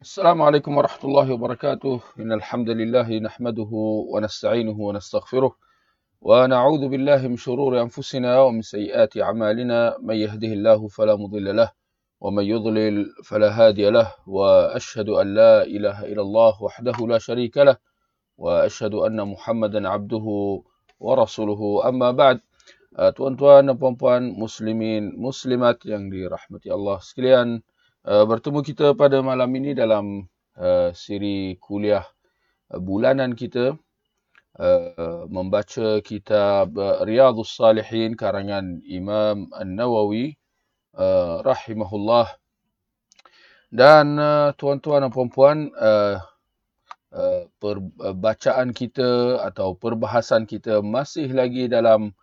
السلام عليكم ورحمة الله وبركاته. إن الحمد لله نحمده ونستعينه ونستغفره ونعوذ بالله من شرور أنفسنا ومن سيئات أعمالنا. من يهده الله فلا مضل له ومن يضلل فلا هادي له. وأشهد أن لا إله إلا الله وحده لا شريك له وأشهد أن محمدا عبده ورسوله. أما بعد Tuan-tuan dan puan-puan muslimin muslimat yang dirahmati Allah sekalian, Uh, bertemu kita pada malam ini dalam uh, siri kuliah uh, bulanan kita uh, membaca kitab uh, Riyadhus Salihin karangan Imam An-Nawawi uh, rahimahullah. Dan uh, tuan-tuan dan puan-puan uh, uh, perbacaan kita atau perbahasan kita masih lagi dalam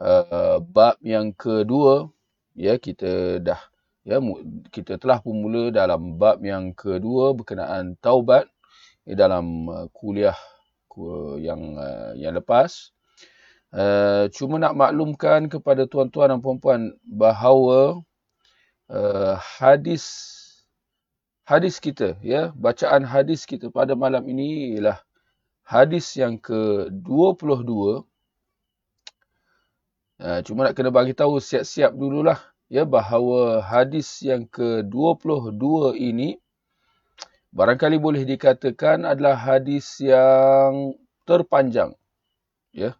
uh, bab yang kedua ya kita dah ya kita telah pun mula dalam bab yang kedua berkenaan taubat ya, dalam uh, kuliah yang uh, yang lepas. Uh, cuma nak maklumkan kepada tuan-tuan dan puan-puan bahawa uh, hadis hadis kita ya bacaan hadis kita pada malam ini ialah hadis yang ke-22 uh, cuma nak kena bagi tahu siap-siap dululah ya bahawa hadis yang ke-22 ini barangkali boleh dikatakan adalah hadis yang terpanjang ya.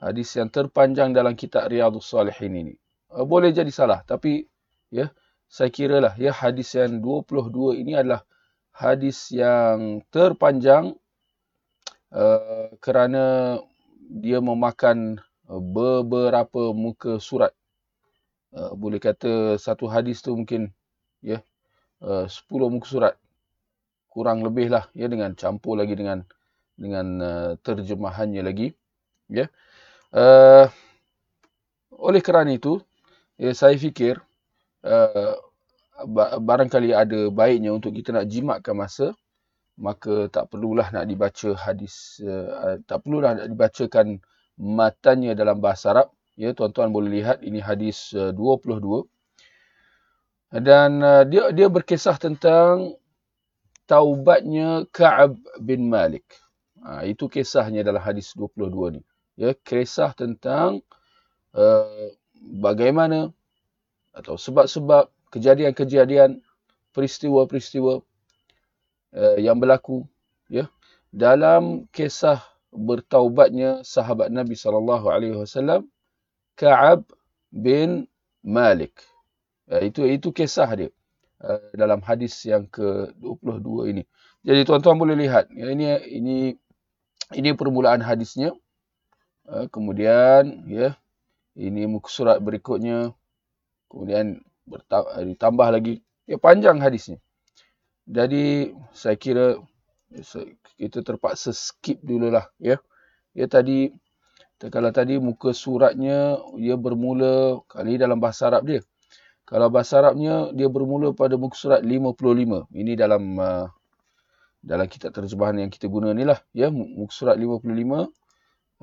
Hadis yang terpanjang dalam kitab Riyadhus Salihin ini. Uh, boleh jadi salah tapi ya saya kiralah ya hadis yang 22 ini adalah hadis yang terpanjang uh, kerana dia memakan beberapa muka surat uh, boleh kata satu hadis tu mungkin ya uh, 10 muka surat. Kurang lebih lah ya dengan campur lagi dengan dengan uh, terjemahannya lagi ya. Uh, oleh kerana itu ya saya fikir uh, barangkali ada baiknya untuk kita nak jimatkan masa maka tak perlulah nak dibaca hadis uh, tak perlulah nak dibacakan matanya dalam bahasa Arab Ya, tuan-tuan boleh lihat ini hadis uh, 22. Dan uh, dia dia berkisah tentang taubatnya Ka'ab bin Malik. Ha, itu kisahnya dalam hadis 22 ni. Ya, kisah tentang uh, bagaimana atau sebab-sebab kejadian-kejadian peristiwa-peristiwa uh, yang berlaku ya dalam kisah bertaubatnya sahabat Nabi sallallahu alaihi wasallam Ka'ab bin Malik. Uh, itu itu kisah dia uh, dalam hadis yang ke-22 ini. Jadi tuan-tuan boleh lihat ya, ini ini ini permulaan hadisnya. Uh, kemudian ya ini muka surat berikutnya. Kemudian ditambah lagi ya panjang hadisnya. Jadi saya kira kita terpaksa skip dululah ya. Ya tadi kalau tadi muka suratnya ia bermula kali dalam bahasa Arab dia. Kalau bahasa Arabnya dia bermula pada muka surat 55. Ini dalam uh, dalam kitab terjemahan yang kita guna ni lah. Ya, muka surat 55.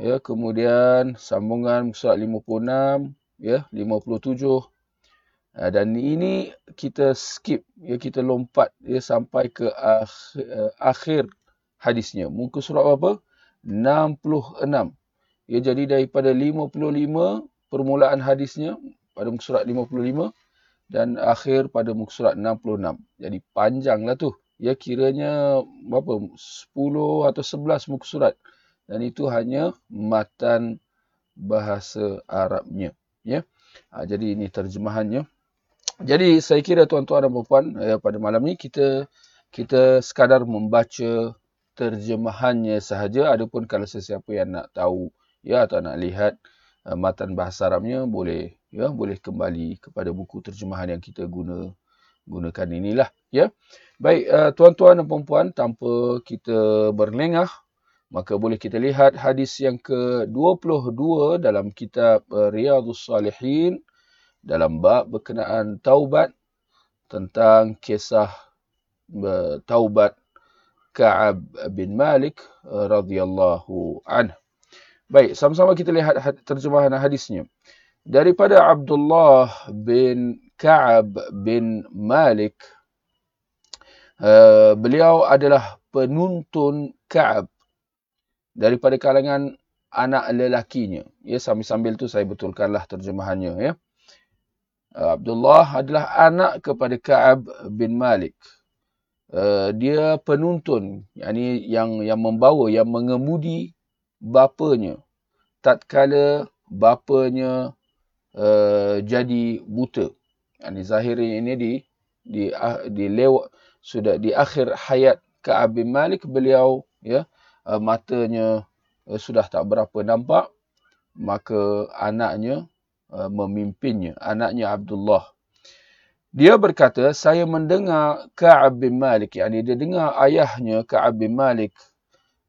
Ya, kemudian sambungan muka surat 56. Ya, 57. Uh, dan ini kita skip. Ya, kita lompat ya, sampai ke akhir, uh, akhir hadisnya. Muka surat apa? 66. Ya, jadi daripada 55 permulaan hadisnya pada muka surat 55 dan akhir pada muka surat 66. Jadi panjanglah tu. Ya kiranya berapa 10 atau 11 muka surat. Dan itu hanya matan bahasa Arabnya. Ya. Ha, jadi ini terjemahannya. Jadi saya kira tuan-tuan dan puan ya, pada malam ni kita kita sekadar membaca terjemahannya sahaja. Adapun kalau sesiapa yang nak tahu ya atau nak lihat uh, matan bahasa Arabnya boleh ya boleh kembali kepada buku terjemahan yang kita guna gunakan inilah ya. Baik uh, tuan-tuan dan puan-puan tanpa kita berlengah maka boleh kita lihat hadis yang ke-22 dalam kitab uh, Riyadhus Salihin dalam bab berkenaan taubat tentang kisah uh, taubat Ka'ab bin Malik uh, radhiyallahu anhu Baik, sama-sama kita lihat terjemahan hadisnya. Daripada Abdullah bin Ka'ab bin Malik Uh, beliau adalah penuntun Ka'ab daripada kalangan anak lelakinya. Ya, sambil-sambil tu saya betulkanlah terjemahannya. Ya. Uh, Abdullah adalah anak kepada Ka'ab bin Malik. Uh, dia penuntun, yang yang membawa, yang mengemudi bapanya. Tatkala bapanya uh, jadi buta. Yani zahir ini di di di lewat sudah di akhir hayat Ka'ab bin Malik beliau ya uh, matanya uh, sudah tak berapa nampak maka anaknya uh, memimpinnya anaknya Abdullah dia berkata saya mendengar Ka'ab bin Malik yakni dia dengar ayahnya Ka'ab bin Malik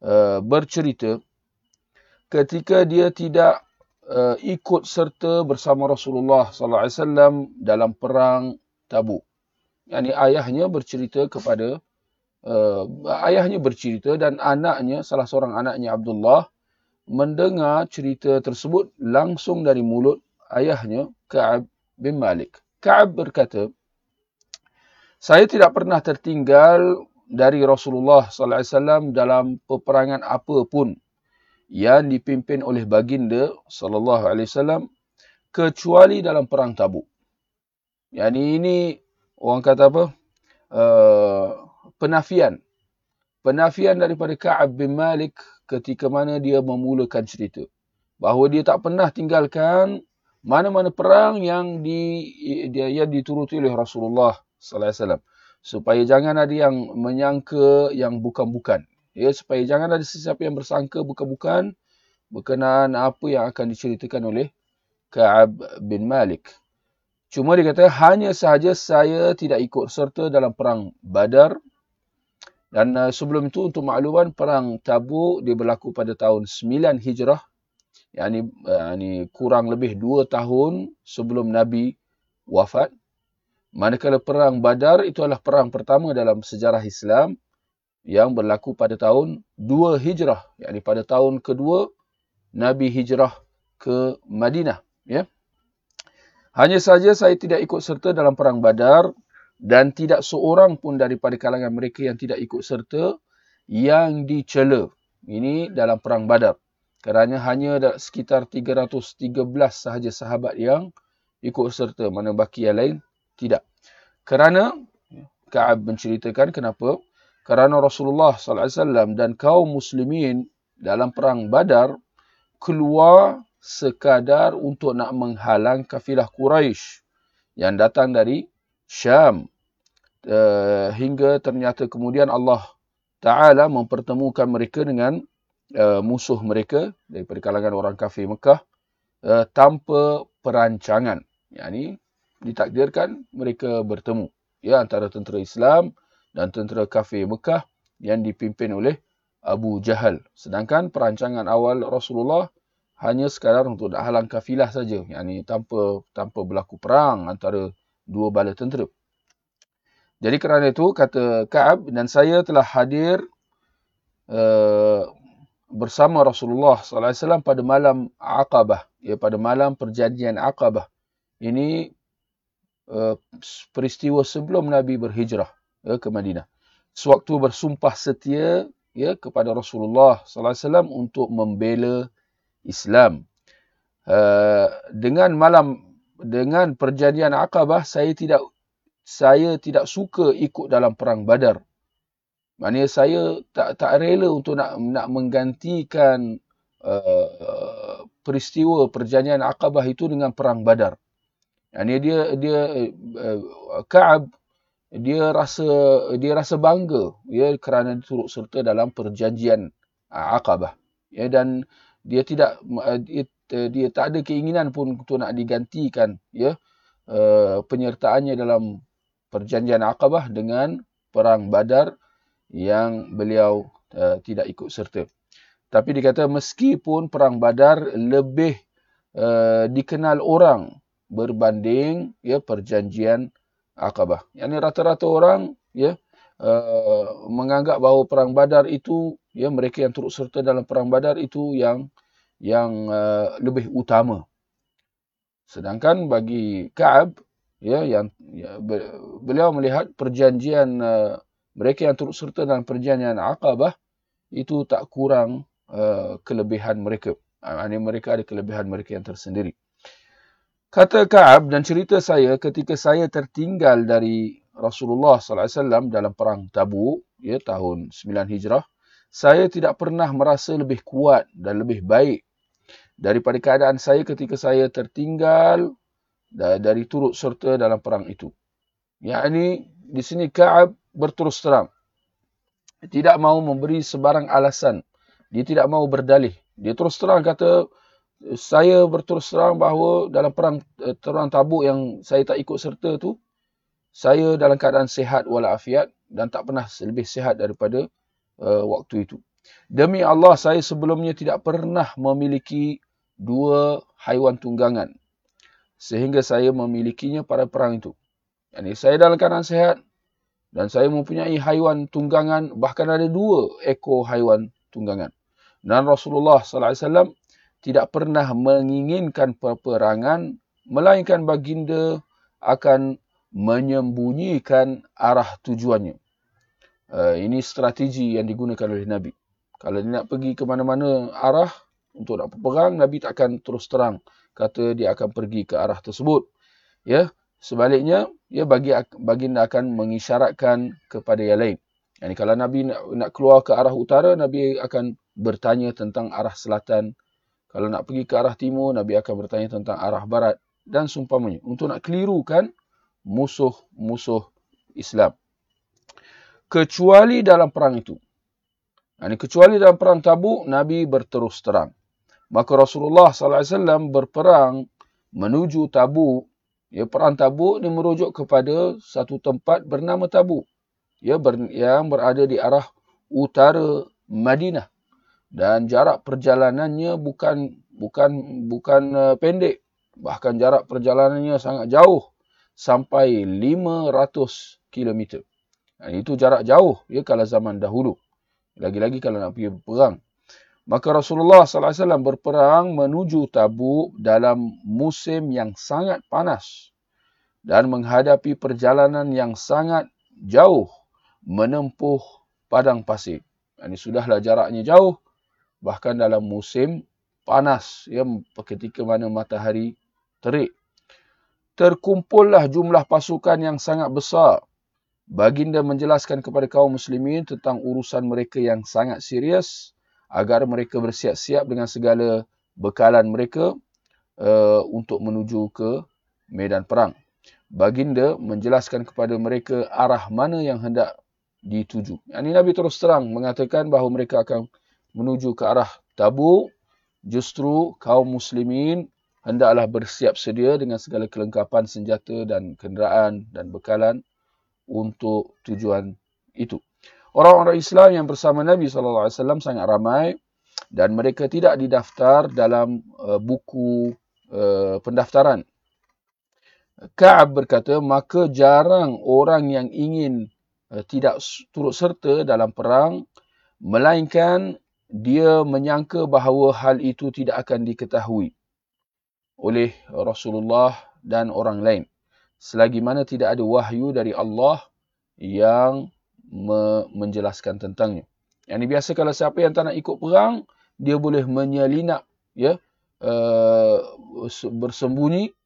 uh, bercerita ketika dia tidak uh, ikut serta bersama Rasulullah sallallahu alaihi wasallam dalam perang Tabuk. Yani ayahnya bercerita kepada uh, ayahnya bercerita dan anaknya salah seorang anaknya Abdullah mendengar cerita tersebut langsung dari mulut ayahnya Ka'ab bin Malik. Ka'ab berkata, "Saya tidak pernah tertinggal dari Rasulullah sallallahu alaihi wasallam dalam peperangan apa pun yang dipimpin oleh baginda sallallahu alaihi wasallam kecuali dalam perang Tabuk. Yang ini orang kata apa? Uh, penafian. Penafian daripada Ka'ab bin Malik ketika mana dia memulakan cerita. Bahawa dia tak pernah tinggalkan mana-mana perang yang di dia yang dituruti oleh Rasulullah sallallahu alaihi wasallam supaya jangan ada yang menyangka yang bukan-bukan ya supaya jangan ada sesiapa yang bersangka bukan-bukan berkenaan apa yang akan diceritakan oleh Ka'ab bin Malik. Cuma dia kata hanya sahaja saya tidak ikut serta dalam perang Badar dan uh, sebelum itu untuk makluman perang Tabuk dia berlaku pada tahun 9 Hijrah yakni uh, ni kurang lebih 2 tahun sebelum Nabi wafat. Manakala perang Badar itu adalah perang pertama dalam sejarah Islam yang berlaku pada tahun 2 Hijrah, yakni pada tahun kedua Nabi hijrah ke Madinah, ya. Hanya saja saya tidak ikut serta dalam perang Badar dan tidak seorang pun daripada kalangan mereka yang tidak ikut serta yang dicela. Ini dalam perang Badar. Kerana hanya sekitar 313 sahaja sahabat yang ikut serta, mana baki yang lain tidak. Kerana Ka'ab menceritakan kenapa kerana Rasulullah sallallahu alaihi wasallam dan kaum muslimin dalam perang Badar keluar sekadar untuk nak menghalang kafilah Quraisy yang datang dari Syam. Uh, hingga ternyata kemudian Allah Taala mempertemukan mereka dengan uh, musuh mereka daripada kalangan orang kafir Mekah uh, tanpa perancangan. Yakni ditakdirkan mereka bertemu ya antara tentera Islam dan tentera kafir Mekah yang dipimpin oleh Abu Jahal. Sedangkan perancangan awal Rasulullah hanya sekadar untuk nak halang kafilah saja, yakni tanpa tanpa berlaku perang antara dua bala tentera. Jadi kerana itu kata Ka'ab dan saya telah hadir uh, bersama Rasulullah sallallahu alaihi wasallam pada malam Aqabah, ya pada malam perjanjian Aqabah. Ini uh, peristiwa sebelum Nabi berhijrah ya, ke Madinah. Sewaktu bersumpah setia ya kepada Rasulullah sallallahu alaihi wasallam untuk membela Islam. Uh, dengan malam dengan perjanjian Aqabah saya tidak saya tidak suka ikut dalam perang Badar. Maknanya saya tak tak rela untuk nak nak menggantikan uh, peristiwa perjanjian Aqabah itu dengan perang Badar. Yani dia dia uh, Ka'ab dia rasa dia rasa bangga ya kerana turut serta dalam perjanjian uh, Aqabah. Ya dan dia tidak uh, dia, dia tak ada keinginan pun untuk nak digantikan ya uh, penyertaannya dalam perjanjian Aqabah dengan perang Badar yang beliau uh, tidak ikut serta. Tapi dikata meskipun perang Badar lebih uh, dikenal orang berbanding ya perjanjian Aqabah. Yang ini rata-rata orang ya uh, menganggap bahawa perang Badar itu ya mereka yang turut serta dalam perang Badar itu yang yang uh, lebih utama. Sedangkan bagi Ka'ab ya yang ya, beliau melihat perjanjian uh, mereka yang turut serta dalam perjanjian Aqabah itu tak kurang uh, kelebihan mereka. Ini mereka ada kelebihan mereka yang tersendiri. Kata Ka'ab dan cerita saya ketika saya tertinggal dari Rasulullah SAW dalam perang Tabuk ya tahun 9 Hijrah, saya tidak pernah merasa lebih kuat dan lebih baik daripada keadaan saya ketika saya tertinggal dari turut serta dalam perang itu. Yang ini di sini Ka'ab berterus terang. Tidak mahu memberi sebarang alasan. Dia tidak mahu berdalih. Dia terus terang kata, saya berterus terang bahawa dalam perang eh, terang tabuk yang saya tak ikut serta tu, saya dalam keadaan sehat walafiat dan tak pernah lebih sehat daripada uh, waktu itu. Demi Allah, saya sebelumnya tidak pernah memiliki dua haiwan tunggangan. Sehingga saya memilikinya pada perang itu. Yani saya dalam keadaan sehat dan saya mempunyai haiwan tunggangan, bahkan ada dua ekor haiwan tunggangan. Dan Rasulullah SAW tidak pernah menginginkan peperangan, melainkan baginda akan menyembunyikan arah tujuannya. Uh, ini strategi yang digunakan oleh Nabi. Kalau dia nak pergi ke mana-mana arah untuk nak berperang, Nabi tak akan terus terang kata dia akan pergi ke arah tersebut. Ya, sebaliknya, ya bagi baginda akan mengisyaratkan kepada yang lain. Yani kalau Nabi nak, nak keluar ke arah utara, Nabi akan bertanya tentang arah selatan kalau nak pergi ke arah timur, Nabi akan bertanya tentang arah barat dan sumpamanya. Untuk nak kelirukan musuh-musuh Islam. Kecuali dalam perang itu. Ini kecuali dalam perang tabuk, Nabi berterus terang. Maka Rasulullah SAW berperang menuju tabuk. Ya, perang tabuk ini merujuk kepada satu tempat bernama tabuk. Ya, ber, yang berada di arah utara Madinah dan jarak perjalanannya bukan bukan bukan uh, pendek bahkan jarak perjalanannya sangat jauh sampai 500 km. Dan itu jarak jauh ya kalau zaman dahulu. Lagi-lagi kalau nak pergi berperang. Maka Rasulullah sallallahu alaihi wasallam berperang menuju Tabuk dalam musim yang sangat panas dan menghadapi perjalanan yang sangat jauh menempuh padang pasir. Ini sudahlah jaraknya jauh bahkan dalam musim panas ya ketika mana matahari terik. Terkumpullah jumlah pasukan yang sangat besar. Baginda menjelaskan kepada kaum muslimin tentang urusan mereka yang sangat serius agar mereka bersiap-siap dengan segala bekalan mereka uh, untuk menuju ke medan perang. Baginda menjelaskan kepada mereka arah mana yang hendak dituju. Ini Nabi terus terang mengatakan bahawa mereka akan menuju ke arah Tabuk, justru kaum muslimin hendaklah bersiap sedia dengan segala kelengkapan senjata dan kenderaan dan bekalan untuk tujuan itu. Orang-orang Islam yang bersama Nabi sallallahu alaihi wasallam sangat ramai dan mereka tidak didaftar dalam uh, buku uh, pendaftaran. Ka'ab berkata, maka jarang orang yang ingin uh, tidak turut serta dalam perang melainkan dia menyangka bahawa hal itu tidak akan diketahui oleh Rasulullah dan orang lain. Selagi mana tidak ada wahyu dari Allah yang me menjelaskan tentangnya. Yang ini biasa kalau siapa yang tak nak ikut perang, dia boleh menyelinap, ya, uh, bersembunyi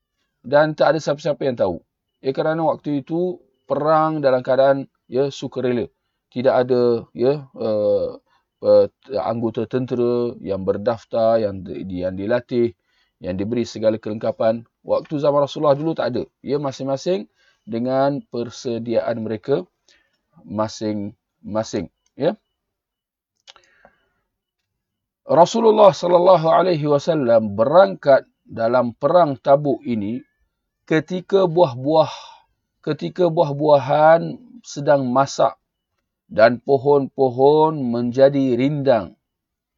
dan tak ada siapa-siapa yang tahu. Ya, kerana waktu itu perang dalam keadaan ya sukarela. Tidak ada ya uh, uh, anggota tentera yang berdaftar, yang yang dilatih, yang diberi segala kelengkapan. Waktu zaman Rasulullah dulu tak ada. Ya masing-masing dengan persediaan mereka masing-masing. Ya. Rasulullah sallallahu alaihi wasallam berangkat dalam perang Tabuk ini ketika buah-buah ketika buah-buahan sedang masak dan pohon-pohon menjadi rindang.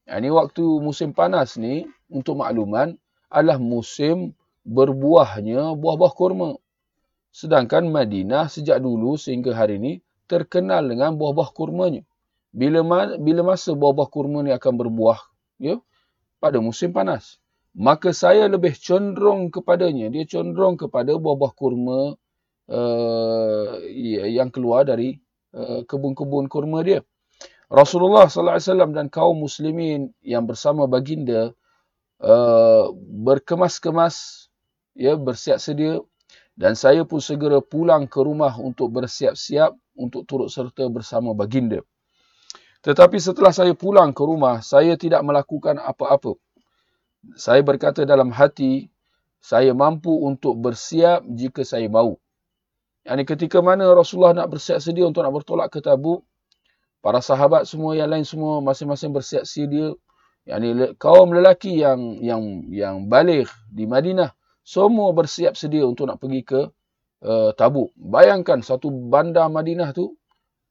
Ini waktu musim panas ni, untuk makluman, adalah musim berbuahnya buah-buah kurma. Sedangkan Madinah sejak dulu sehingga hari ini terkenal dengan buah-buah kurmanya. Bila, bila masa buah-buah kurma ni akan berbuah? Ya, pada musim panas. Maka saya lebih cenderung kepadanya. Dia cenderung kepada buah-buah kurma uh, yang keluar dari kebun-kebun kurma dia. Rasulullah sallallahu alaihi wasallam dan kaum muslimin yang bersama baginda uh, berkemas-kemas ya bersiap sedia dan saya pun segera pulang ke rumah untuk bersiap-siap untuk turut serta bersama baginda. Tetapi setelah saya pulang ke rumah, saya tidak melakukan apa-apa. Saya berkata dalam hati, saya mampu untuk bersiap jika saya mahu. Yani ketika mana Rasulullah nak bersiap sedia untuk nak bertolak ke Tabuk, para sahabat semua yang lain semua masing-masing bersiap sedia. Yani kaum lelaki yang yang yang balik di Madinah semua bersiap sedia untuk nak pergi ke uh, Tabuk. Bayangkan satu bandar Madinah tu,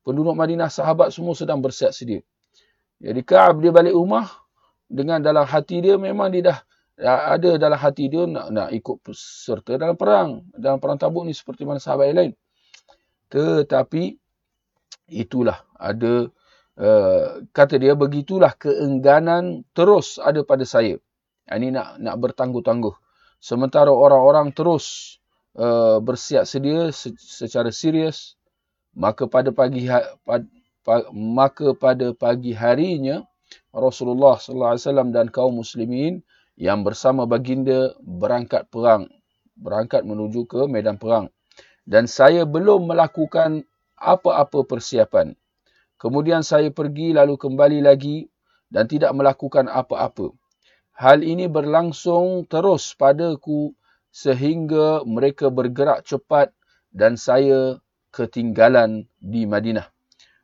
penduduk Madinah sahabat semua sedang bersiap sedia. Jadi Ka'ab dia balik rumah dengan dalam hati dia memang dia dah ada dalam hati dia nak nak ikut serta dalam perang. Dalam perang Tabuk ni seperti mana sahabat yang lain. Tetapi itulah ada uh, kata dia begitulah keengganan terus ada pada saya. Ini nak nak bertangguh-tangguh sementara orang-orang terus uh, bersiap sedia secara serius maka pada pagi ha, pad, pa, maka pada pagi harinya Rasulullah sallallahu alaihi wasallam dan kaum muslimin yang bersama baginda berangkat perang berangkat menuju ke medan perang dan saya belum melakukan apa-apa persiapan kemudian saya pergi lalu kembali lagi dan tidak melakukan apa-apa Hal ini berlangsung terus padaku sehingga mereka bergerak cepat dan saya ketinggalan di Madinah.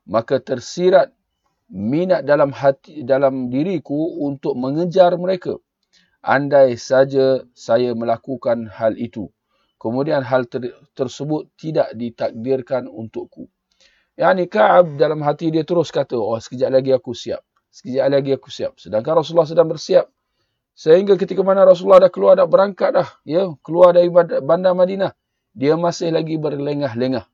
Maka tersirat minat dalam hati dalam diriku untuk mengejar mereka. Andai saja saya melakukan hal itu. Kemudian hal ter tersebut tidak ditakdirkan untukku. Yang ni Ka'ab dalam hati dia terus kata, oh sekejap lagi aku siap. Sekejap lagi aku siap. Sedangkan Rasulullah sedang bersiap Sehingga ketika mana Rasulullah dah keluar dah berangkat dah, ya, keluar dari bandar Madinah, dia masih lagi berlengah-lengah.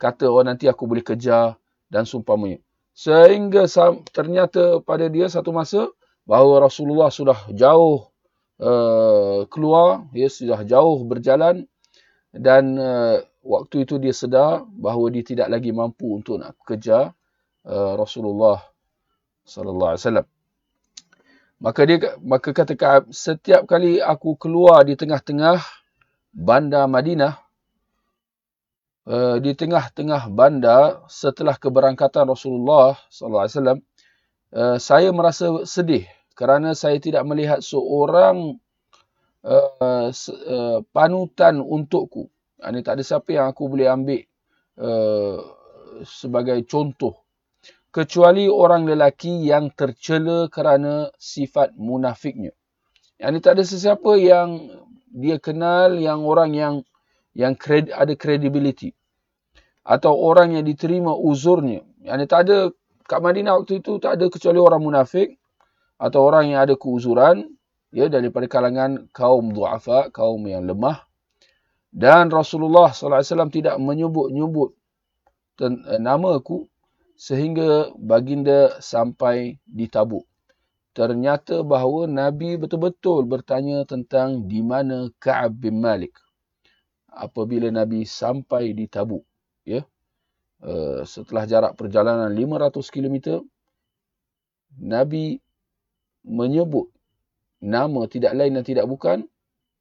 Kata, oh nanti aku boleh kejar dan sumpamanya. Sehingga ternyata pada dia satu masa bahawa Rasulullah sudah jauh uh, keluar, ya, sudah jauh berjalan dan uh, waktu itu dia sedar bahawa dia tidak lagi mampu untuk nak kejar uh, Rasulullah sallallahu alaihi wasallam. Maka dia maka kata Ka'ab, setiap kali aku keluar di tengah-tengah bandar Madinah, uh, di tengah-tengah bandar setelah keberangkatan Rasulullah sallallahu alaihi wasallam, uh, saya merasa sedih kerana saya tidak melihat seorang uh, uh, panutan untukku. Ini tak ada siapa yang aku boleh ambil uh, sebagai contoh kecuali orang lelaki yang tercela kerana sifat munafiknya. Ini tak ada sesiapa yang dia kenal yang orang yang yang kred, ada credibility atau orang yang diterima uzurnya. Yang tak ada kat Madinah waktu itu tak ada kecuali orang munafik atau orang yang ada keuzuran ya daripada kalangan kaum duafa, kaum yang lemah. Dan Rasulullah sallallahu alaihi wasallam tidak menyebut-nyebut eh, nama aku sehingga baginda sampai di Tabuk. Ternyata bahawa Nabi betul-betul bertanya tentang di mana Ka'ab bin Malik apabila Nabi sampai di Tabuk. Ya? Uh, setelah jarak perjalanan 500 km, Nabi menyebut nama tidak lain dan tidak bukan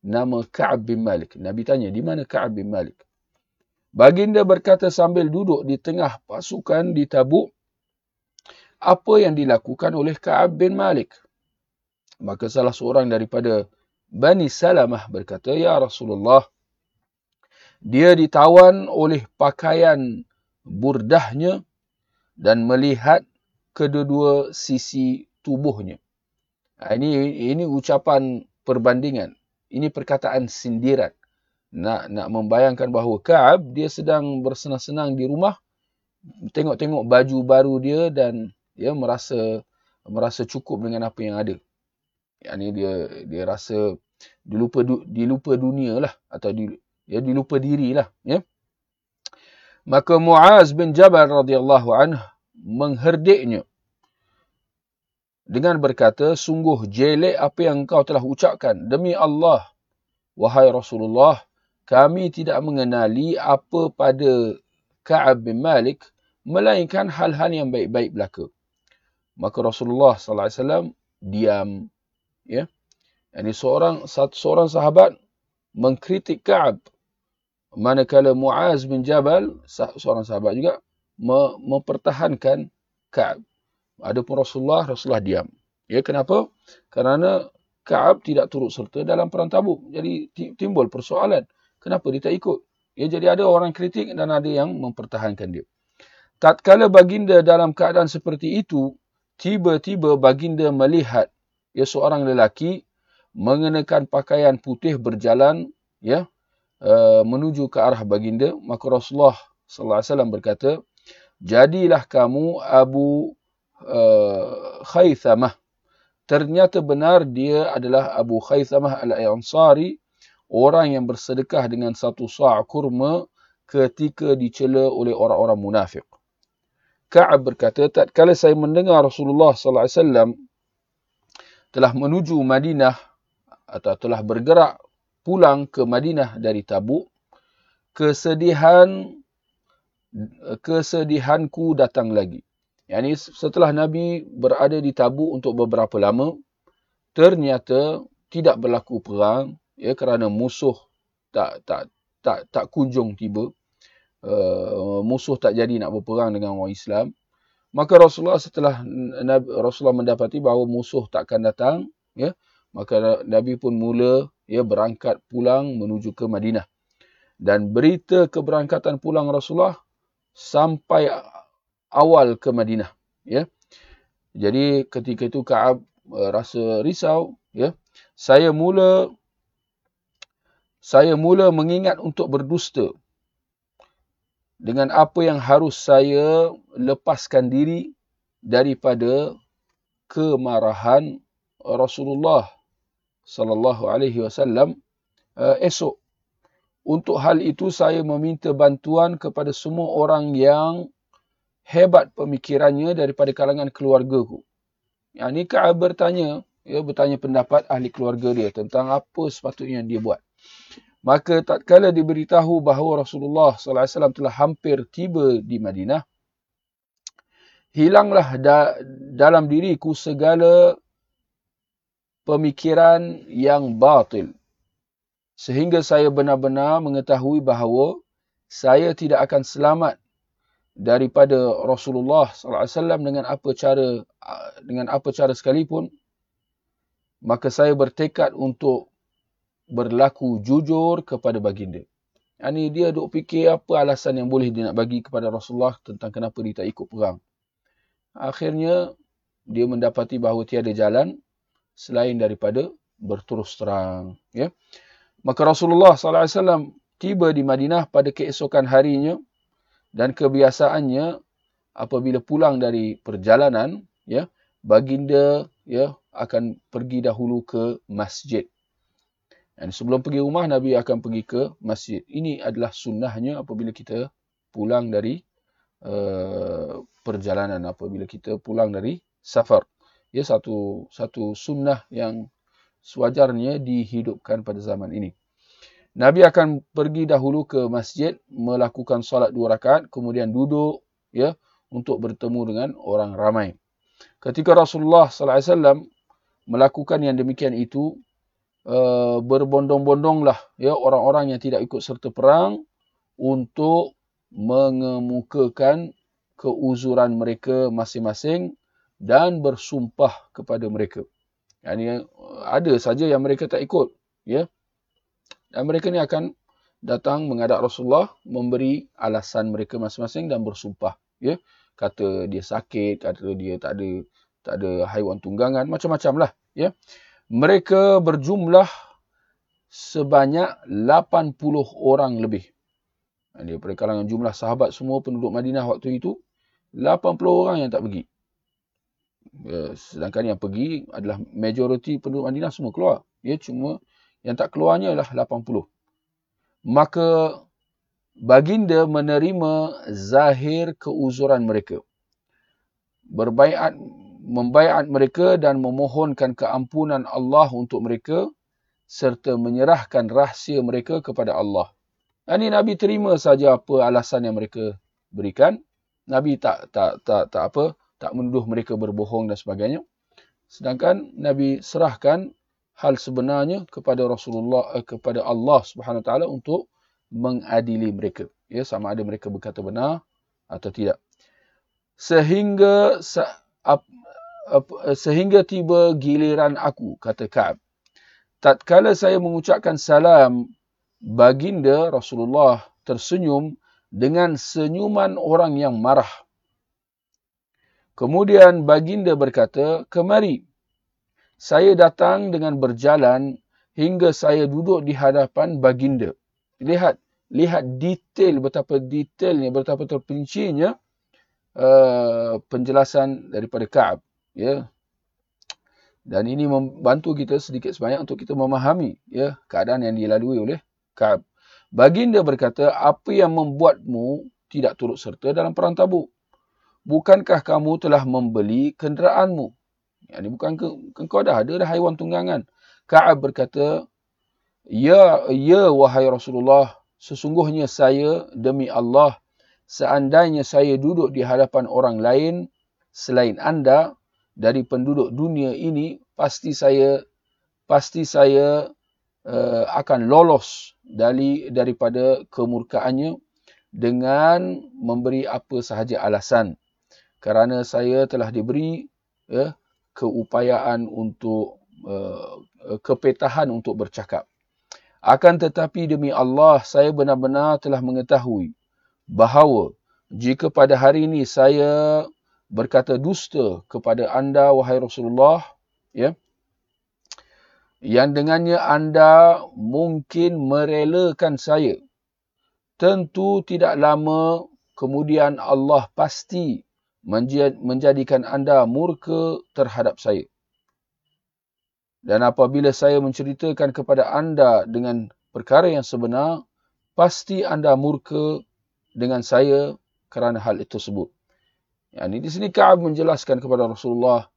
nama Ka'ab bin Malik. Nabi tanya, di mana Ka'ab bin Malik? Baginda berkata sambil duduk di tengah pasukan di Tabuk, apa yang dilakukan oleh Ka'ab bin Malik? Maka salah seorang daripada Bani Salamah berkata, Ya Rasulullah, dia ditawan oleh pakaian burdahnya dan melihat kedua-dua sisi tubuhnya. Ini ini ucapan perbandingan. Ini perkataan sindiran nak nak membayangkan bahawa Kaab dia sedang bersenang-senang di rumah tengok-tengok baju baru dia dan dia merasa merasa cukup dengan apa yang ada. Yang ni dia dia rasa dilupa dilupa dunia lah atau di, ya dilupa diri lah ya. Maka Muaz bin Jabal radhiyallahu anhu mengherdiknya dengan berkata sungguh jelek apa yang kau telah ucapkan demi Allah wahai Rasulullah kami tidak mengenali apa pada Ka'ab bin Malik melainkan hal-hal yang baik-baik belaka. Maka Rasulullah sallallahu alaihi wasallam diam ya. Yani seorang satu seorang sahabat mengkritik Ka'ab manakala Muaz bin Jabal seorang sahabat juga mempertahankan Ka'ab. Adapun Rasulullah Rasulullah diam. Ya kenapa? Kerana Ka'ab tidak turut serta dalam perang Tabuk. Jadi timbul persoalan, kenapa dia tak ikut? Ya jadi ada orang kritik dan ada yang mempertahankan dia. Tatkala baginda dalam keadaan seperti itu, tiba-tiba baginda melihat ya seorang lelaki mengenakan pakaian putih berjalan ya uh, menuju ke arah baginda maka Rasulullah sallallahu alaihi wasallam berkata jadilah kamu Abu uh, Khaythamah ternyata benar dia adalah Abu Khaythamah al-Ansari orang yang bersedekah dengan satu sa' kurma ketika dicela oleh orang-orang munafik Ka'ab berkata tatkala saya mendengar Rasulullah sallallahu alaihi wasallam telah menuju Madinah atau telah bergerak pulang ke Madinah dari Tabuk, kesedihan kesedihanku datang lagi. Yani setelah Nabi berada di Tabuk untuk beberapa lama, ternyata tidak berlaku perang ya kerana musuh tak tak tak tak kunjung tiba. Uh, musuh tak jadi nak berperang dengan orang Islam. Maka Rasulullah setelah Nabi, Rasulullah mendapati bahawa musuh takkan datang, ya, maka Nabi pun mula ya berangkat pulang menuju ke Madinah. Dan berita keberangkatan pulang Rasulullah sampai awal ke Madinah, ya. Jadi ketika itu Ka'ab uh, rasa risau, ya. Saya mula saya mula mengingat untuk berdusta dengan apa yang harus saya lepaskan diri daripada kemarahan Rasulullah sallallahu alaihi wasallam eh, esok untuk hal itu saya meminta bantuan kepada semua orang yang hebat pemikirannya daripada kalangan keluargaku. Yang ini Ka'ab bertanya, ya, bertanya pendapat ahli keluarga dia tentang apa sepatutnya dia buat. Maka tatkala diberitahu bahawa Rasulullah wasallam telah hampir tiba di Madinah, hilanglah da dalam diriku segala pemikiran yang batil. Sehingga saya benar-benar mengetahui bahawa saya tidak akan selamat daripada Rasulullah sallallahu alaihi wasallam dengan apa cara dengan apa cara sekalipun maka saya bertekad untuk berlaku jujur kepada baginda. Ini dia duk fikir apa alasan yang boleh dia nak bagi kepada Rasulullah tentang kenapa dia tak ikut perang. Akhirnya, dia mendapati bahawa tiada jalan selain daripada berterus terang. Ya. Maka Rasulullah SAW tiba di Madinah pada keesokan harinya dan kebiasaannya apabila pulang dari perjalanan, ya, baginda ya akan pergi dahulu ke masjid dan sebelum pergi rumah, Nabi akan pergi ke masjid. Ini adalah sunnahnya apabila kita pulang dari uh, perjalanan, apabila kita pulang dari safar. Ya satu satu sunnah yang sewajarnya dihidupkan pada zaman ini. Nabi akan pergi dahulu ke masjid, melakukan solat dua rakaat, kemudian duduk ya untuk bertemu dengan orang ramai. Ketika Rasulullah sallallahu alaihi wasallam melakukan yang demikian itu, uh, berbondong-bondonglah ya orang-orang yang tidak ikut serta perang untuk mengemukakan keuzuran mereka masing-masing dan bersumpah kepada mereka. Yani ada saja yang mereka tak ikut, ya. Dan mereka ni akan datang menghadap Rasulullah memberi alasan mereka masing-masing dan bersumpah, ya. Kata dia sakit, kata dia tak ada tak ada haiwan tunggangan, macam-macam lah, ya mereka berjumlah sebanyak 80 orang lebih. Ini pada kalangan jumlah sahabat semua penduduk Madinah waktu itu, 80 orang yang tak pergi. Ya, sedangkan yang pergi adalah majoriti penduduk Madinah semua keluar. Ya, cuma yang tak keluarnya adalah 80. Maka baginda menerima zahir keuzuran mereka. Berbaiat membaiat mereka dan memohonkan keampunan Allah untuk mereka serta menyerahkan rahsia mereka kepada Allah. Ini Nabi terima saja apa alasan yang mereka berikan Nabi tak tak tak tak apa, tak menuduh mereka berbohong dan sebagainya. Sedangkan Nabi serahkan hal sebenarnya kepada Rasulullah eh, kepada Allah Subhanahu Wa Taala untuk mengadili mereka. Ya, sama ada mereka berkata benar atau tidak. Sehingga ap, ap, sehingga tiba giliran aku kata Ka'ab. Tatkala saya mengucapkan salam baginda Rasulullah tersenyum dengan senyuman orang yang marah. Kemudian baginda berkata, kemari. Saya datang dengan berjalan hingga saya duduk di hadapan baginda. Lihat, lihat detail betapa detailnya, betapa terperincinya uh, penjelasan daripada Ka'ab. Ya. Dan ini membantu kita sedikit sebanyak untuk kita memahami ya keadaan yang dilalui oleh Ka'ab. Baginda berkata, apa yang membuatmu tidak turut serta dalam perang tabuk? Bukankah kamu telah membeli kenderaanmu? Ya, ini bukan ke, kau dah ada dah haiwan tunggangan. Ka'ab berkata, Ya, ya wahai Rasulullah, sesungguhnya saya demi Allah, seandainya saya duduk di hadapan orang lain selain anda dari penduduk dunia ini, pasti saya pasti saya uh, akan lolos dari daripada kemurkaannya dengan memberi apa sahaja alasan kerana saya telah diberi ya, keupayaan untuk uh, kepetahan untuk bercakap akan tetapi demi Allah saya benar-benar telah mengetahui bahawa jika pada hari ini saya berkata dusta kepada anda wahai Rasulullah ya yang dengannya anda mungkin merelakan saya. Tentu tidak lama kemudian Allah pasti menjadikan anda murka terhadap saya. Dan apabila saya menceritakan kepada anda dengan perkara yang sebenar, pasti anda murka dengan saya kerana hal itu tersebut. Yang ini di sini Ka'ab menjelaskan kepada Rasulullah,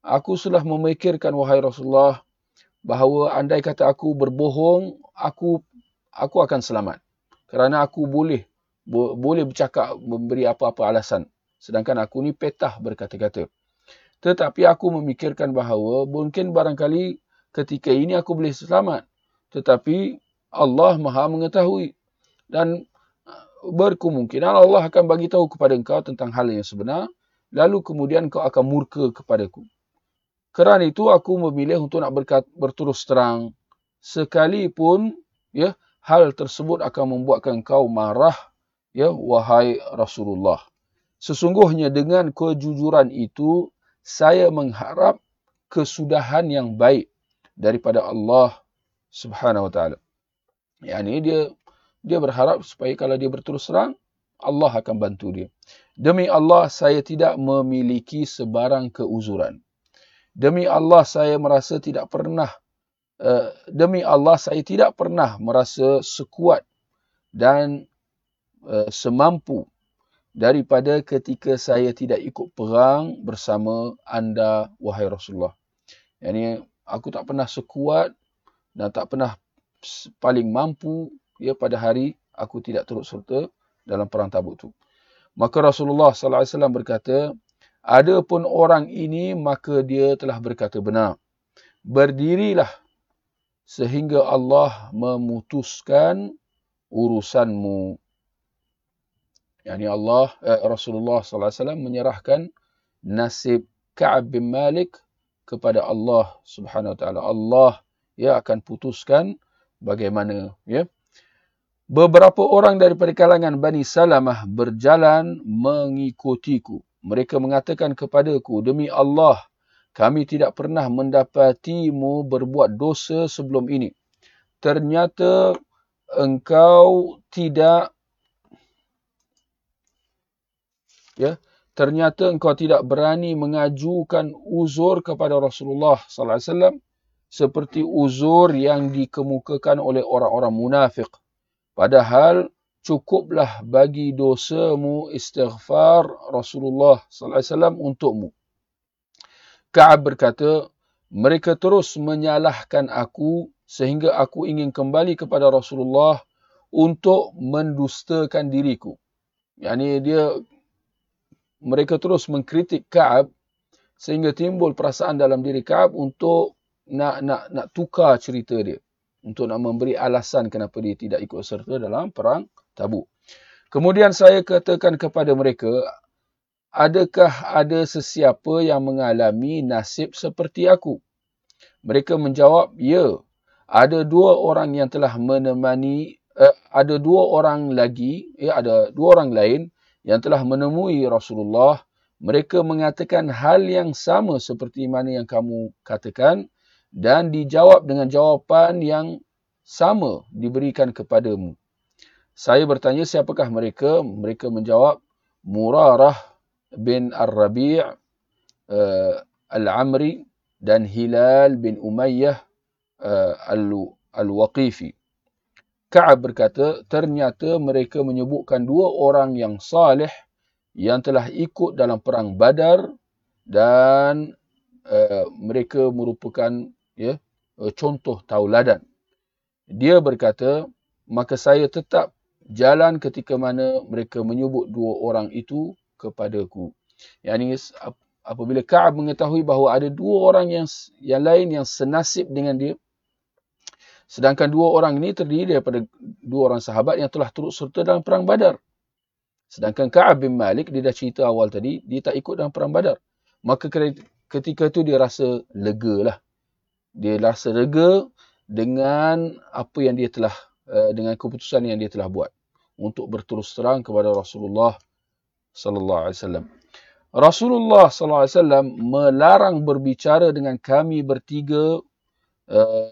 aku sudah memikirkan wahai Rasulullah, bahawa andai kata aku berbohong, aku aku akan selamat. Kerana aku boleh bo, boleh bercakap memberi apa-apa alasan. Sedangkan aku ni petah berkata-kata. Tetapi aku memikirkan bahawa mungkin barangkali ketika ini aku boleh selamat. Tetapi Allah maha mengetahui. Dan uh, berkemungkinan Allah akan bagi tahu kepada engkau tentang hal yang sebenar. Lalu kemudian kau akan murka kepadaku. Kerana itu aku memilih untuk nak berkat, berterus terang sekalipun ya hal tersebut akan membuatkan kau marah ya wahai Rasulullah. Sesungguhnya dengan kejujuran itu saya mengharap kesudahan yang baik daripada Allah Subhanahu wa taala. Yani dia dia berharap supaya kalau dia berterus terang Allah akan bantu dia. Demi Allah saya tidak memiliki sebarang keuzuran. Demi Allah saya merasa tidak pernah uh, demi Allah saya tidak pernah merasa sekuat dan uh, semampu daripada ketika saya tidak ikut perang bersama anda wahai Rasulullah. Yani aku tak pernah sekuat dan tak pernah paling mampu ya pada hari aku tidak turut serta dalam perang Tabuk tu. Maka Rasulullah sallallahu alaihi wasallam berkata, Adapun orang ini maka dia telah berkata benar. Berdirilah sehingga Allah memutuskan urusanmu. Yani Allah eh, Rasulullah sallallahu alaihi wasallam menyerahkan nasib Ka'ab bin Malik kepada Allah Subhanahu wa taala. Allah ya akan putuskan bagaimana ya. Beberapa orang daripada kalangan Bani Salamah berjalan mengikutiku mereka mengatakan kepadaku, demi Allah, kami tidak pernah mendapatimu berbuat dosa sebelum ini. Ternyata engkau tidak ya, ternyata engkau tidak berani mengajukan uzur kepada Rasulullah sallallahu alaihi wasallam seperti uzur yang dikemukakan oleh orang-orang munafik. Padahal cukuplah bagi dosamu istighfar Rasulullah sallallahu alaihi wasallam untukmu. Ka'ab berkata, mereka terus menyalahkan aku sehingga aku ingin kembali kepada Rasulullah untuk mendustakan diriku. Yani dia mereka terus mengkritik Ka'ab sehingga timbul perasaan dalam diri Ka'ab untuk nak nak nak tukar cerita dia untuk nak memberi alasan kenapa dia tidak ikut serta dalam perang Tabuk. Kemudian saya katakan kepada mereka, adakah ada sesiapa yang mengalami nasib seperti aku? Mereka menjawab, ya. Ada dua orang yang telah menemani, eh, ada dua orang lagi, ya, ada dua orang lain yang telah menemui Rasulullah. Mereka mengatakan hal yang sama seperti mana yang kamu katakan dan dijawab dengan jawapan yang sama diberikan kepadamu. Saya bertanya siapakah mereka? Mereka menjawab Murarah bin Ar-Rabi' uh, Al-Amri dan Hilal bin Umayyah uh, Al-Waqifi. Ka'ab berkata, ternyata mereka menyebutkan dua orang yang salih yang telah ikut dalam perang Badar dan uh, mereka merupakan ya uh, contoh tauladan. Dia berkata, maka saya tetap jalan ketika mana mereka menyebut dua orang itu kepadaku. Yang ini apabila Ka'ab mengetahui bahawa ada dua orang yang yang lain yang senasib dengan dia, Sedangkan dua orang ini terdiri daripada dua orang sahabat yang telah turut serta dalam perang badar. Sedangkan Ka'ab bin Malik, dia dah cerita awal tadi, dia tak ikut dalam perang badar. Maka ketika itu dia rasa lega lah. Dia rasa lega dengan apa yang dia telah, eh, dengan keputusan yang dia telah buat. Untuk berterus terang kepada Rasulullah sallallahu alaihi wasallam. Rasulullah sallallahu alaihi wasallam melarang berbicara dengan kami bertiga uh,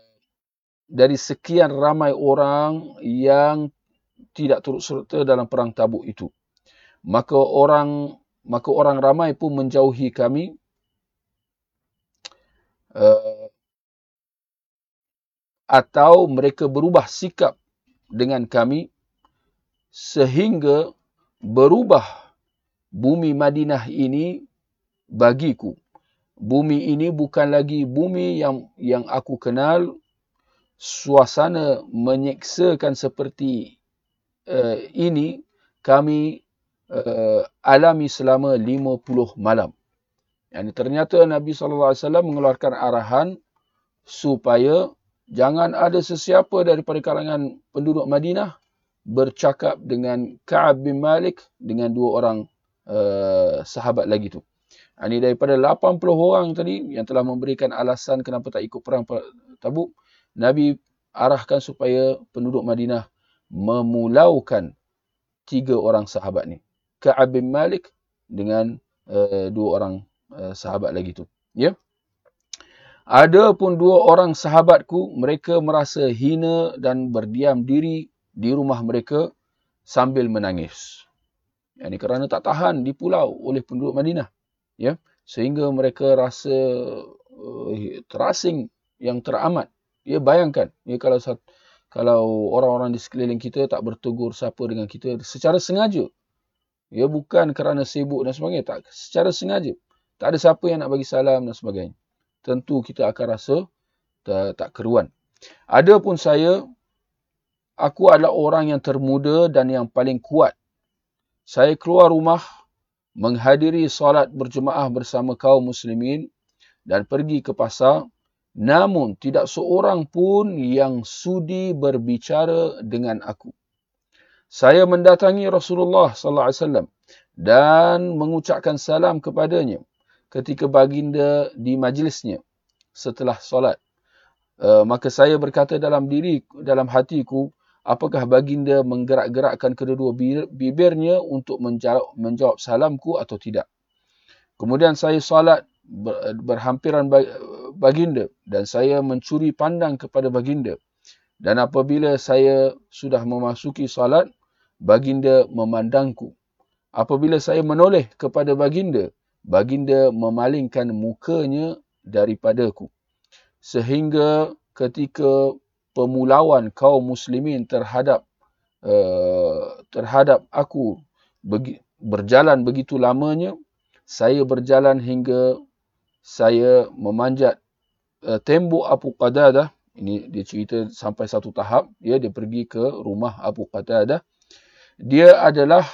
dari sekian ramai orang yang tidak turut serta dalam perang Tabuk itu. Maka orang maka orang ramai pun menjauhi kami uh, atau mereka berubah sikap dengan kami sehingga berubah bumi Madinah ini bagiku. Bumi ini bukan lagi bumi yang yang aku kenal. Suasana menyeksakan seperti uh, ini kami uh, alami selama 50 malam. Yani ternyata Nabi SAW mengeluarkan arahan supaya jangan ada sesiapa daripada kalangan penduduk Madinah bercakap dengan Ka'ab bin Malik dengan dua orang uh, sahabat lagi tu. Ini daripada 80 orang tadi yang telah memberikan alasan kenapa tak ikut perang Tabuk, Nabi arahkan supaya penduduk Madinah memulaukan tiga orang sahabat ni. Ka'ab bin Malik dengan uh, dua orang uh, sahabat lagi tu. Ya. Yeah? Ada pun dua orang sahabatku, mereka merasa hina dan berdiam diri di rumah mereka sambil menangis. Ini kerana tak tahan di pulau oleh penduduk Madinah. Ya, sehingga mereka rasa uh, terasing yang teramat. Ya, bayangkan, ya, kalau kalau orang-orang di sekeliling kita tak bertegur siapa dengan kita secara sengaja. Ya, bukan kerana sibuk dan sebagainya. Tak, secara sengaja. Tak ada siapa yang nak bagi salam dan sebagainya. Tentu kita akan rasa tak, tak keruan. Adapun saya, aku adalah orang yang termuda dan yang paling kuat saya keluar rumah menghadiri solat berjemaah bersama kaum muslimin dan pergi ke pasar namun tidak seorang pun yang sudi berbicara dengan aku saya mendatangi Rasulullah sallallahu alaihi wasallam dan mengucapkan salam kepadanya ketika baginda di majlisnya setelah solat uh, maka saya berkata dalam diri dalam hatiku apakah baginda menggerak-gerakkan kedua-dua bibirnya untuk menjawab, salamku atau tidak. Kemudian saya salat berhampiran baginda dan saya mencuri pandang kepada baginda. Dan apabila saya sudah memasuki salat, baginda memandangku. Apabila saya menoleh kepada baginda, baginda memalingkan mukanya daripadaku. Sehingga ketika pemulauan kaum muslimin terhadap uh, terhadap aku berjalan begitu lamanya saya berjalan hingga saya memanjat uh, tembok Abu Qadadah ini dia cerita sampai satu tahap ya dia pergi ke rumah Abu Qadadah dia adalah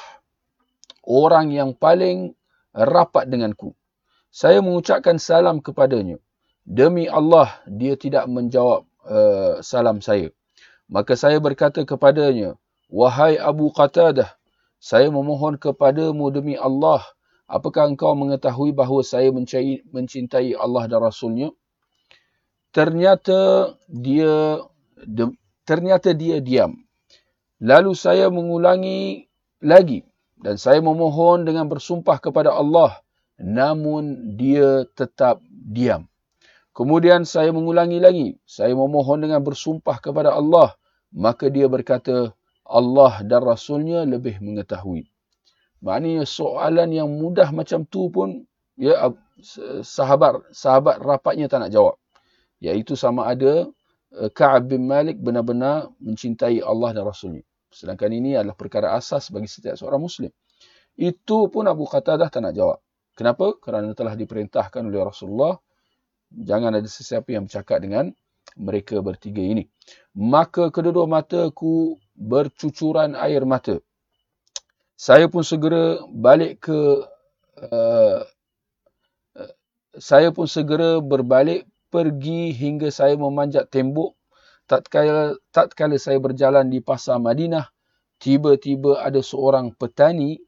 orang yang paling rapat denganku. Saya mengucapkan salam kepadanya. Demi Allah, dia tidak menjawab uh, salam saya. Maka saya berkata kepadanya, Wahai Abu Qatadah, saya memohon kepadamu demi Allah, apakah engkau mengetahui bahawa saya mencintai Allah dan Rasulnya? Ternyata dia ternyata dia diam. Lalu saya mengulangi lagi dan saya memohon dengan bersumpah kepada Allah namun dia tetap diam. Kemudian saya mengulangi lagi, saya memohon dengan bersumpah kepada Allah, maka dia berkata, Allah dan Rasulnya lebih mengetahui. Maknanya soalan yang mudah macam tu pun ya sahabat sahabat rapatnya tak nak jawab. Iaitu sama ada eh, Ka'ab bin Malik benar-benar mencintai Allah dan Rasulnya. Sedangkan ini adalah perkara asas bagi setiap seorang Muslim. Itu pun Abu Qatadah tak nak jawab. Kenapa? Kerana telah diperintahkan oleh Rasulullah. Jangan ada sesiapa yang bercakap dengan mereka bertiga ini. Maka kedua-dua mataku bercucuran air mata. Saya pun segera balik ke uh, saya pun segera berbalik pergi hingga saya memanjat tembok. Tatkala, tatkala saya berjalan di pasar Madinah, tiba-tiba ada seorang petani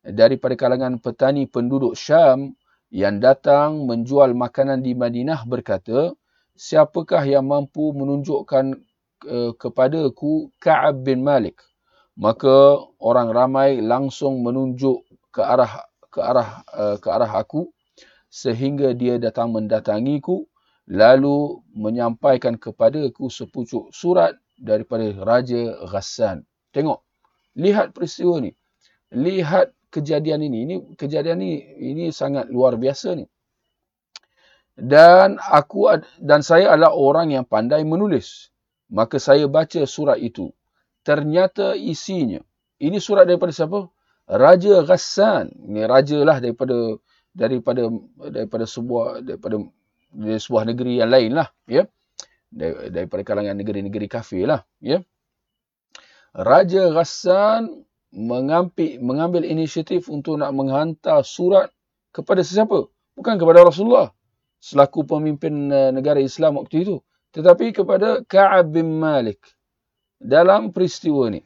daripada kalangan petani penduduk Syam yang datang menjual makanan di Madinah berkata, siapakah yang mampu menunjukkan uh, kepadaku Ka'ab bin Malik. Maka orang ramai langsung menunjuk ke arah ke arah uh, ke arah aku sehingga dia datang mendatangiku lalu menyampaikan kepadaku sepucuk surat daripada Raja Ghassan. Tengok, lihat peristiwa ni. Lihat kejadian ini. Ini kejadian ini ini sangat luar biasa ni. Dan aku dan saya adalah orang yang pandai menulis. Maka saya baca surat itu. Ternyata isinya. Ini surat daripada siapa? Raja Ghassan. Ini raja lah daripada daripada daripada sebuah daripada dari sebuah negeri yang lain lah. Ya? Daripada kalangan negeri-negeri kafir lah. Ya? Raja Ghassan mengambil, mengambil inisiatif untuk nak menghantar surat kepada sesiapa? Bukan kepada Rasulullah. Selaku pemimpin eh, negara Islam waktu itu tetapi kepada Ka'ab bin Malik dalam peristiwa ini.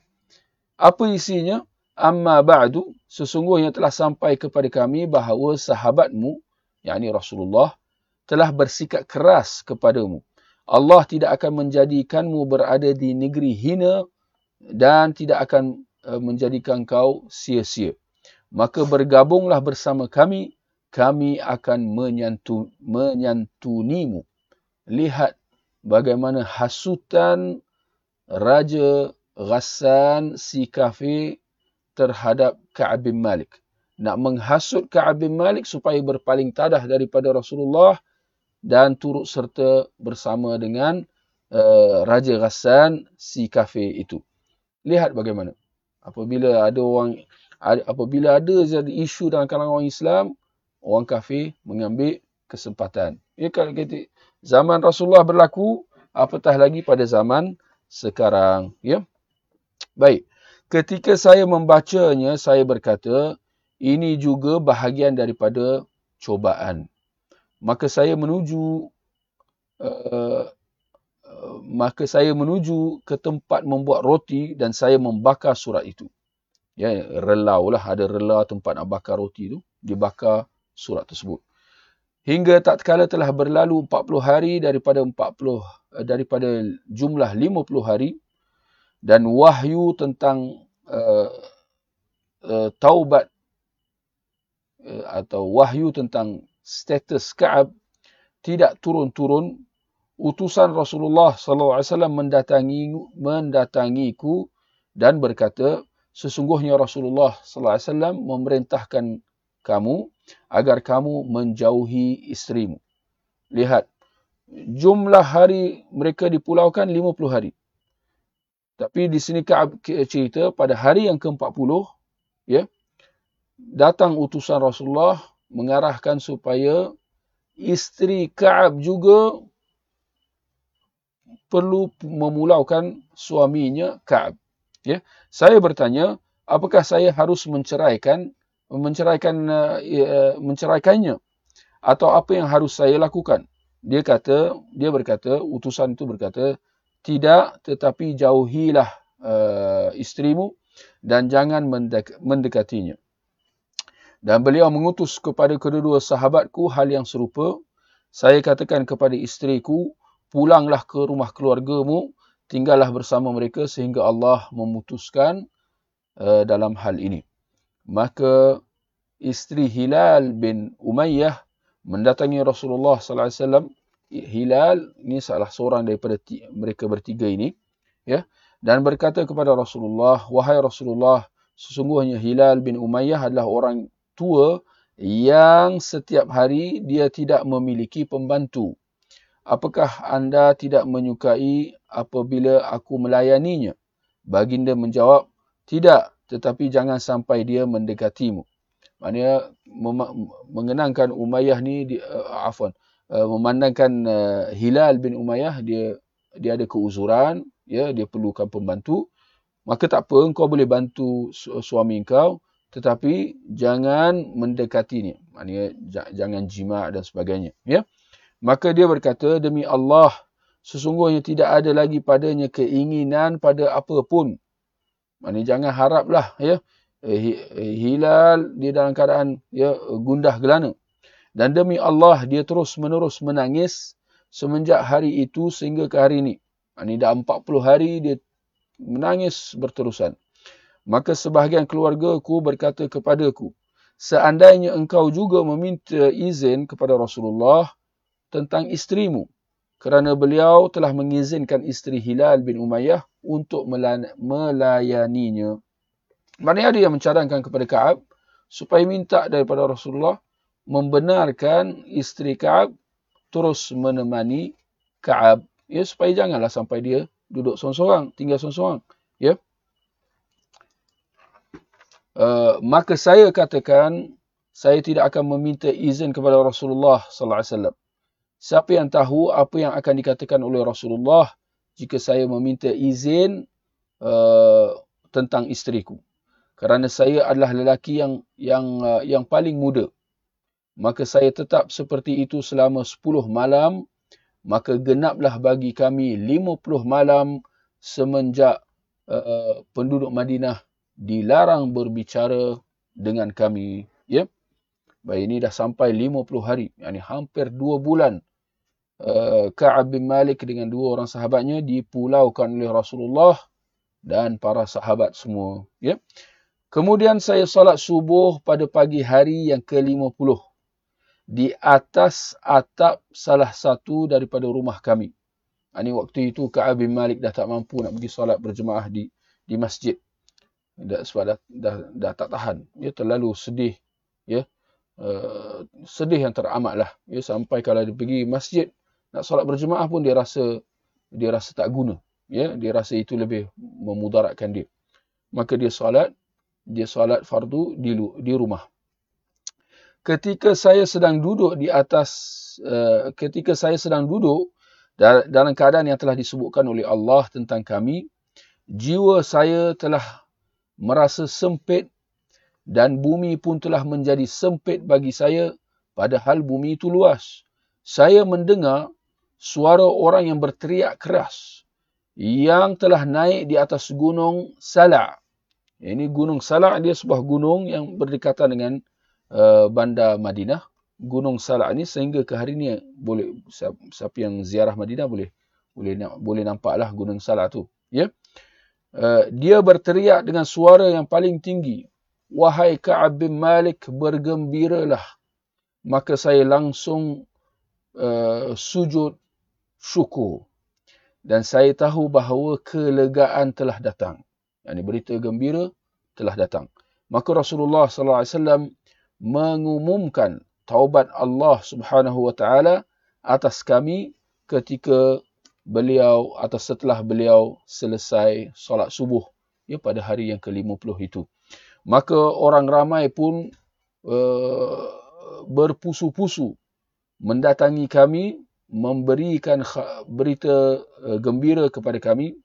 Apa isinya? Amma ba'du, sesungguhnya telah sampai kepada kami bahawa sahabatmu, yakni Rasulullah, telah bersikap keras kepadamu. Allah tidak akan menjadikanmu berada di negeri hina dan tidak akan eh, menjadikan kau sia-sia. Maka bergabunglah bersama kami, kami akan menyantu, menyantunimu. Lihat bagaimana hasutan Raja Ghassan si kafir terhadap Ka'ab bin Malik. Nak menghasut Ka'ab bin Malik supaya berpaling tadah daripada Rasulullah dan turut serta bersama dengan uh, Raja Ghassan si kafir itu. Lihat bagaimana. Apabila ada orang apabila ada jadi isu dalam kalangan orang Islam, orang kafir mengambil kesempatan. Ya kalau kita zaman Rasulullah berlaku, apatah lagi pada zaman sekarang. Ya, Baik, ketika saya membacanya, saya berkata, ini juga bahagian daripada cobaan. Maka saya menuju uh, maka saya menuju ke tempat membuat roti dan saya membakar surat itu. Ya, relau lah ada rela tempat nak bakar roti itu, dibakar surat tersebut hingga tatkala telah berlalu 40 hari daripada 40 eh, daripada jumlah 50 hari dan wahyu tentang uh, uh, taubat uh, atau wahyu tentang status Ka'ab tidak turun-turun utusan Rasulullah sallallahu alaihi wasallam mendatangi mendatangiku dan berkata sesungguhnya Rasulullah sallallahu alaihi wasallam memerintahkan kamu agar kamu menjauhi isterimu. Lihat, jumlah hari mereka dipulaukan 50 hari. Tapi di sini Ka'ab cerita pada hari yang ke-40, ya, datang utusan Rasulullah mengarahkan supaya isteri Ka'ab juga perlu memulaukan suaminya Ka'ab. Ya. Saya bertanya, apakah saya harus menceraikan menceraikan uh, menceraikannya atau apa yang harus saya lakukan. Dia kata dia berkata utusan itu berkata tidak tetapi jauhilah uh, isterimu dan jangan mendek- mendekatinya. Dan beliau mengutus kepada kedua-dua sahabatku hal yang serupa. Saya katakan kepada isteriku pulanglah ke rumah keluargamu tinggallah bersama mereka sehingga Allah memutuskan uh, dalam hal ini maka isteri Hilal bin Umayyah mendatangi Rasulullah sallallahu alaihi wasallam. Hilal ini salah seorang daripada mereka bertiga ini ya dan berkata kepada Rasulullah wahai Rasulullah sesungguhnya Hilal bin Umayyah adalah orang tua yang setiap hari dia tidak memiliki pembantu. Apakah anda tidak menyukai apabila aku melayaninya? Baginda menjawab tidak tetapi jangan sampai dia mendekatimu. Maknanya mengenangkan Umayyah ni di, uh, afwan uh, memandangkan uh, Hilal bin Umayyah dia dia ada keuzuran ya dia perlukan pembantu. Maka tak apa engkau boleh bantu su- suami engkau tetapi jangan mendekati ni maknanya jangan jima dan sebagainya ya. Maka dia berkata demi Allah sesungguhnya tidak ada lagi padanya keinginan pada apa pun maknanya jangan haraplah ya eh, hilal dia dalam keadaan ya gundah gelana dan demi Allah dia terus menerus menangis semenjak hari itu sehingga ke hari ini. Ini dah 40 hari dia menangis berterusan. Maka sebahagian keluarga ku berkata kepadaku, seandainya engkau juga meminta izin kepada Rasulullah tentang isterimu, kerana beliau telah mengizinkan isteri Hilal bin Umayyah untuk melayaninya. Mana ada yang mencadangkan kepada Kaab supaya minta daripada Rasulullah membenarkan isteri Kaab terus menemani Kaab. Ya supaya janganlah sampai dia duduk seorang-seorang tinggal seorang-seorang. Ya. Uh, maka saya katakan saya tidak akan meminta izin kepada Rasulullah sallallahu alaihi wasallam. Siapa yang tahu apa yang akan dikatakan oleh Rasulullah jika saya meminta izin uh, tentang isteriku kerana saya adalah lelaki yang yang uh, yang paling muda maka saya tetap seperti itu selama 10 malam, maka genaplah bagi kami 50 malam semenjak uh, penduduk Madinah dilarang berbicara dengan kami. Ya? Baik, ini dah sampai 50 hari, yakni hampir 2 bulan. Uh, Ka'ab bin Malik dengan dua orang sahabatnya dipulaukan oleh Rasulullah dan para sahabat semua. Ya? Kemudian saya salat subuh pada pagi hari yang ke-50 di atas atap salah satu daripada rumah kami. Ini ha, waktu itu Ka'ab bin Malik dah tak mampu nak pergi solat berjemaah di di masjid. Dah, sebab dah, dah, dah tak tahan. Dia terlalu sedih. Ya. Uh, sedih yang teramat lah. Ya, sampai kalau dia pergi masjid nak solat berjemaah pun dia rasa dia rasa tak guna. Ya, dia rasa itu lebih memudaratkan dia. Maka dia solat, dia solat fardu di, di rumah ketika saya sedang duduk di atas uh, ketika saya sedang duduk dalam keadaan yang telah disebutkan oleh Allah tentang kami jiwa saya telah merasa sempit dan bumi pun telah menjadi sempit bagi saya padahal bumi itu luas saya mendengar suara orang yang berteriak keras yang telah naik di atas gunung Sala' ini gunung Sala' dia sebuah gunung yang berdekatan dengan Uh, bandar Madinah, Gunung Salak ni sehingga ke hari ni boleh siapa yang ziarah Madinah boleh boleh boleh nampaklah Gunung Salak tu, ya. Uh, dia berteriak dengan suara yang paling tinggi, "Wahai Ka'ab bin Malik, bergembiralah." Maka saya langsung uh, sujud syukur. Dan saya tahu bahawa kelegaan telah datang. Yang ini berita gembira telah datang. Maka Rasulullah sallallahu alaihi wasallam mengumumkan taubat Allah Subhanahu wa taala atas kami ketika beliau atau setelah beliau selesai solat subuh ya pada hari yang ke-50 itu maka orang ramai pun uh, berpusu-pusu mendatangi kami memberikan berita uh, gembira kepada kami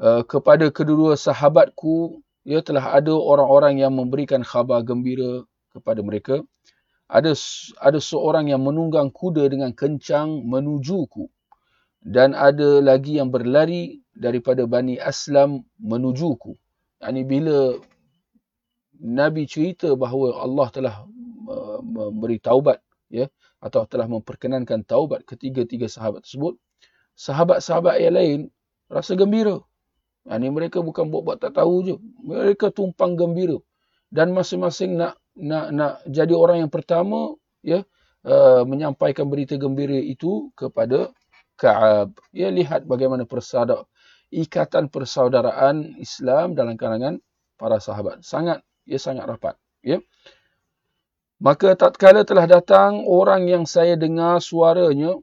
uh, kepada kedua sahabatku ya telah ada orang-orang yang memberikan khabar gembira kepada mereka. Ada ada seorang yang menunggang kuda dengan kencang menujuku. Dan ada lagi yang berlari daripada Bani Aslam menujuku. Yani bila Nabi cerita bahawa Allah telah uh, memberi taubat ya atau telah memperkenankan taubat ketiga-tiga sahabat tersebut, sahabat-sahabat yang lain rasa gembira. Yani mereka bukan buat-buat tak tahu je. Mereka tumpang gembira. Dan masing-masing nak nak nak jadi orang yang pertama ya uh, menyampaikan berita gembira itu kepada Ka'ab. Ya lihat bagaimana persaudaraan ikatan persaudaraan Islam dalam kalangan para sahabat. Sangat ia sangat rapat. Ya. Maka tatkala telah datang orang yang saya dengar suaranya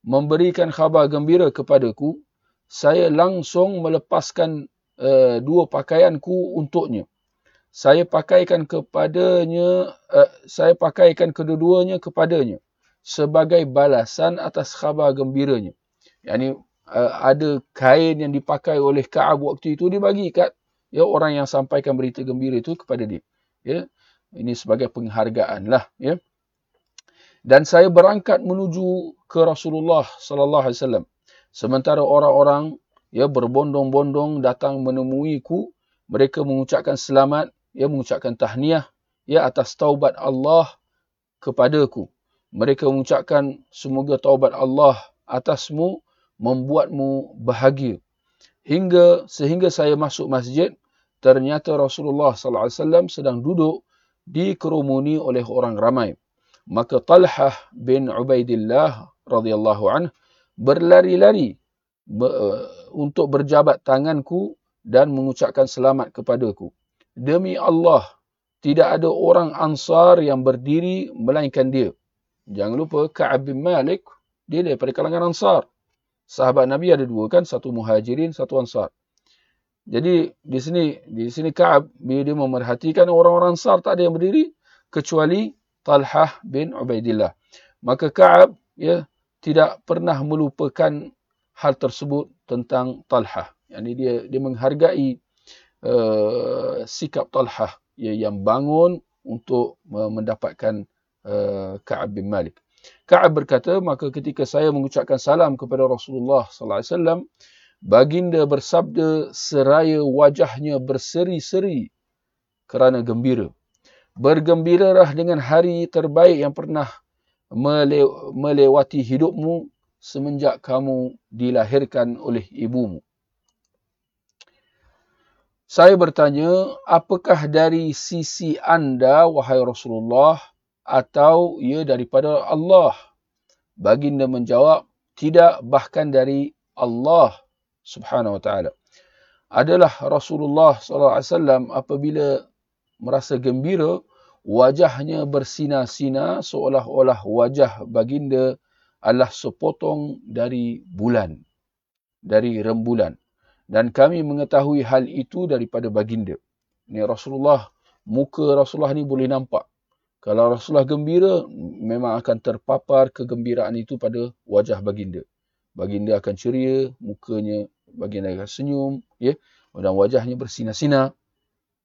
memberikan khabar gembira kepadaku, saya langsung melepaskan uh, dua pakaianku untuknya. Saya pakaikan kepadanya, uh, saya pakaikan kedua-duanya kepadanya sebagai balasan atas khabar gembiranya. Yani uh, ada kain yang dipakai oleh Ka'ab waktu itu dibagi kat ya orang yang sampaikan berita gembira itu kepada dia ya ini sebagai penghargaan lah ya. Dan saya berangkat menuju ke Rasulullah sallallahu alaihi wasallam. Sementara orang-orang ya berbondong-bondong datang menemuiku mereka mengucapkan selamat ya mengucapkan tahniah ya atas taubat Allah kepadaku. Mereka mengucapkan semoga taubat Allah atasmu membuatmu bahagia. Hingga sehingga saya masuk masjid ternyata Rasulullah sallallahu alaihi wasallam sedang duduk dikerumuni oleh orang ramai. Maka Talhah bin Ubaidillah radhiyallahu anhu berlari-lari uh, untuk berjabat tanganku dan mengucapkan selamat kepadaku. Demi Allah tidak ada orang ansar yang berdiri melainkan dia. Jangan lupa Ka'ab bin Malik dia daripada kalangan ansar. Sahabat Nabi ada dua kan satu muhajirin satu ansar jadi di sini di sini Ka'ab bila dia memerhatikan orang-orang Ansar tak ada yang berdiri kecuali Talhah bin Ubaidillah. Maka Ka'ab ya tidak pernah melupakan hal tersebut tentang Talhah. Yani dia dia menghargai uh, sikap Talhah ya, yang bangun untuk uh, mendapatkan uh, Ka'ab bin Malik. Ka'ab berkata, maka ketika saya mengucapkan salam kepada Rasulullah sallallahu alaihi wasallam, Baginda bersabda seraya wajahnya berseri-seri kerana gembira. Bergembiralah dengan hari terbaik yang pernah melewati hidupmu semenjak kamu dilahirkan oleh ibumu. Saya bertanya, apakah dari sisi anda, wahai Rasulullah, atau ia daripada Allah? Baginda menjawab, tidak bahkan dari Allah subhanahu wa ta'ala. Adalah Rasulullah sallallahu alaihi wasallam apabila merasa gembira, wajahnya bersinar-sinar seolah-olah wajah baginda adalah sepotong dari bulan, dari rembulan. Dan kami mengetahui hal itu daripada baginda. Ini Rasulullah, muka Rasulullah ni boleh nampak. Kalau Rasulullah gembira, memang akan terpapar kegembiraan itu pada wajah baginda. Baginda akan ceria, mukanya baginda akan senyum, ya, dan wajahnya bersinar-sinar.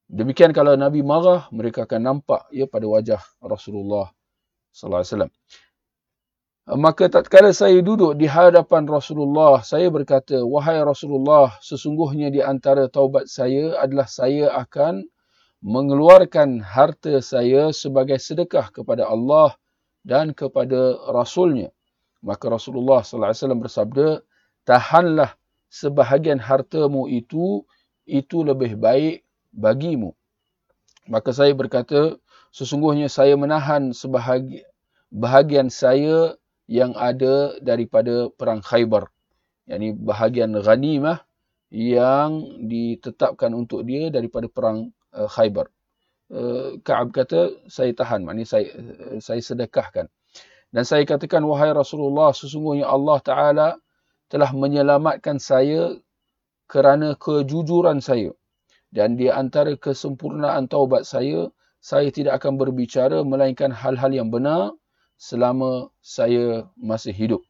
Demikian kalau Nabi marah, mereka akan nampak ya pada wajah Rasulullah sallallahu alaihi wasallam. Maka tatkala saya duduk di hadapan Rasulullah, saya berkata, "Wahai Rasulullah, sesungguhnya di antara taubat saya adalah saya akan mengeluarkan harta saya sebagai sedekah kepada Allah dan kepada Rasulnya." Maka Rasulullah sallallahu alaihi wasallam bersabda, "Tahanlah sebahagian hartamu itu itu lebih baik bagimu. Maka saya berkata, sesungguhnya saya menahan sebahagian bahagian saya yang ada daripada perang Khaybar. Yang bahagian ghanimah yang ditetapkan untuk dia daripada perang uh, Khaybar. Uh, Ka'ab kata, saya tahan, maknanya saya, uh, saya sedekahkan. Dan saya katakan, wahai Rasulullah, sesungguhnya Allah Ta'ala telah menyelamatkan saya kerana kejujuran saya. Dan di antara kesempurnaan taubat saya, saya tidak akan berbicara melainkan hal-hal yang benar selama saya masih hidup.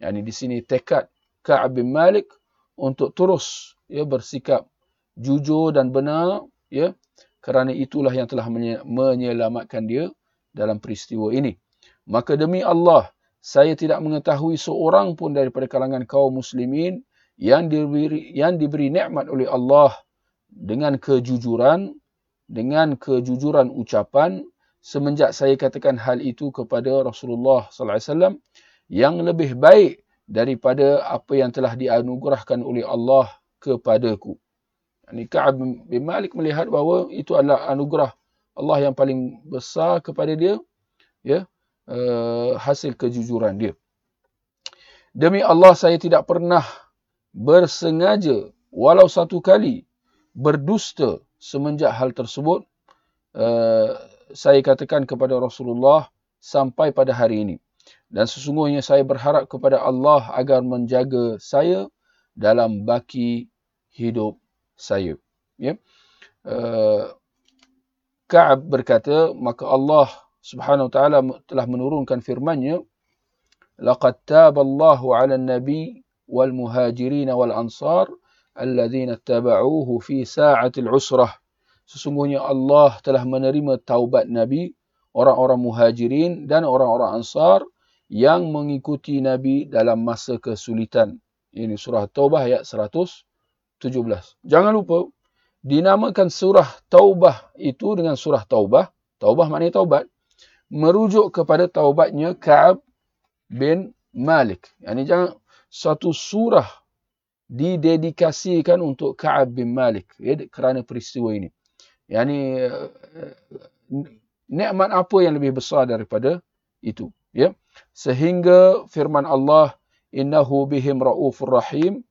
Yani di sini tekad Ka'ab bin Malik untuk terus ya bersikap jujur dan benar ya kerana itulah yang telah menyelamatkan dia dalam peristiwa ini maka demi Allah saya tidak mengetahui seorang pun daripada kalangan kaum muslimin yang diberi yang diberi nikmat oleh Allah dengan kejujuran dengan kejujuran ucapan semenjak saya katakan hal itu kepada Rasulullah sallallahu alaihi wasallam yang lebih baik daripada apa yang telah dianugerahkan oleh Allah kepadaku. Ini Ka'ab bin Malik melihat bahawa itu adalah anugerah Allah yang paling besar kepada dia ya uh, hasil kejujuran dia. Demi Allah saya tidak pernah bersengaja walau satu kali berdusta semenjak hal tersebut uh, saya katakan kepada Rasulullah sampai pada hari ini. Dan sesungguhnya saya berharap kepada Allah agar menjaga saya dalam baki hidup saya. Ya. Uh, Ka'ab berkata, maka Allah Subhanahu wa taala telah menurunkan firman-Nya laqad taballahu 'alan nabi wal muhajirin wal ansar alladhina ittaba'uhu fi sa'atil 'usrah. Sesungguhnya Allah telah menerima taubat nabi orang-orang muhajirin dan orang-orang ansar yang mengikuti nabi dalam masa kesulitan. Ini surah taubah ayat 117 jangan lupa dinamakan surah taubah itu dengan surah taubah. Taubah maknanya taubat. Merujuk kepada taubatnya Ka'ab bin Malik. Ini jangan satu surah didedikasikan untuk Ka'ab bin Malik ya, kerana peristiwa ini yakni uh, nikmat apa yang lebih besar daripada itu ya sehingga firman Allah innahu bihim raufur rahim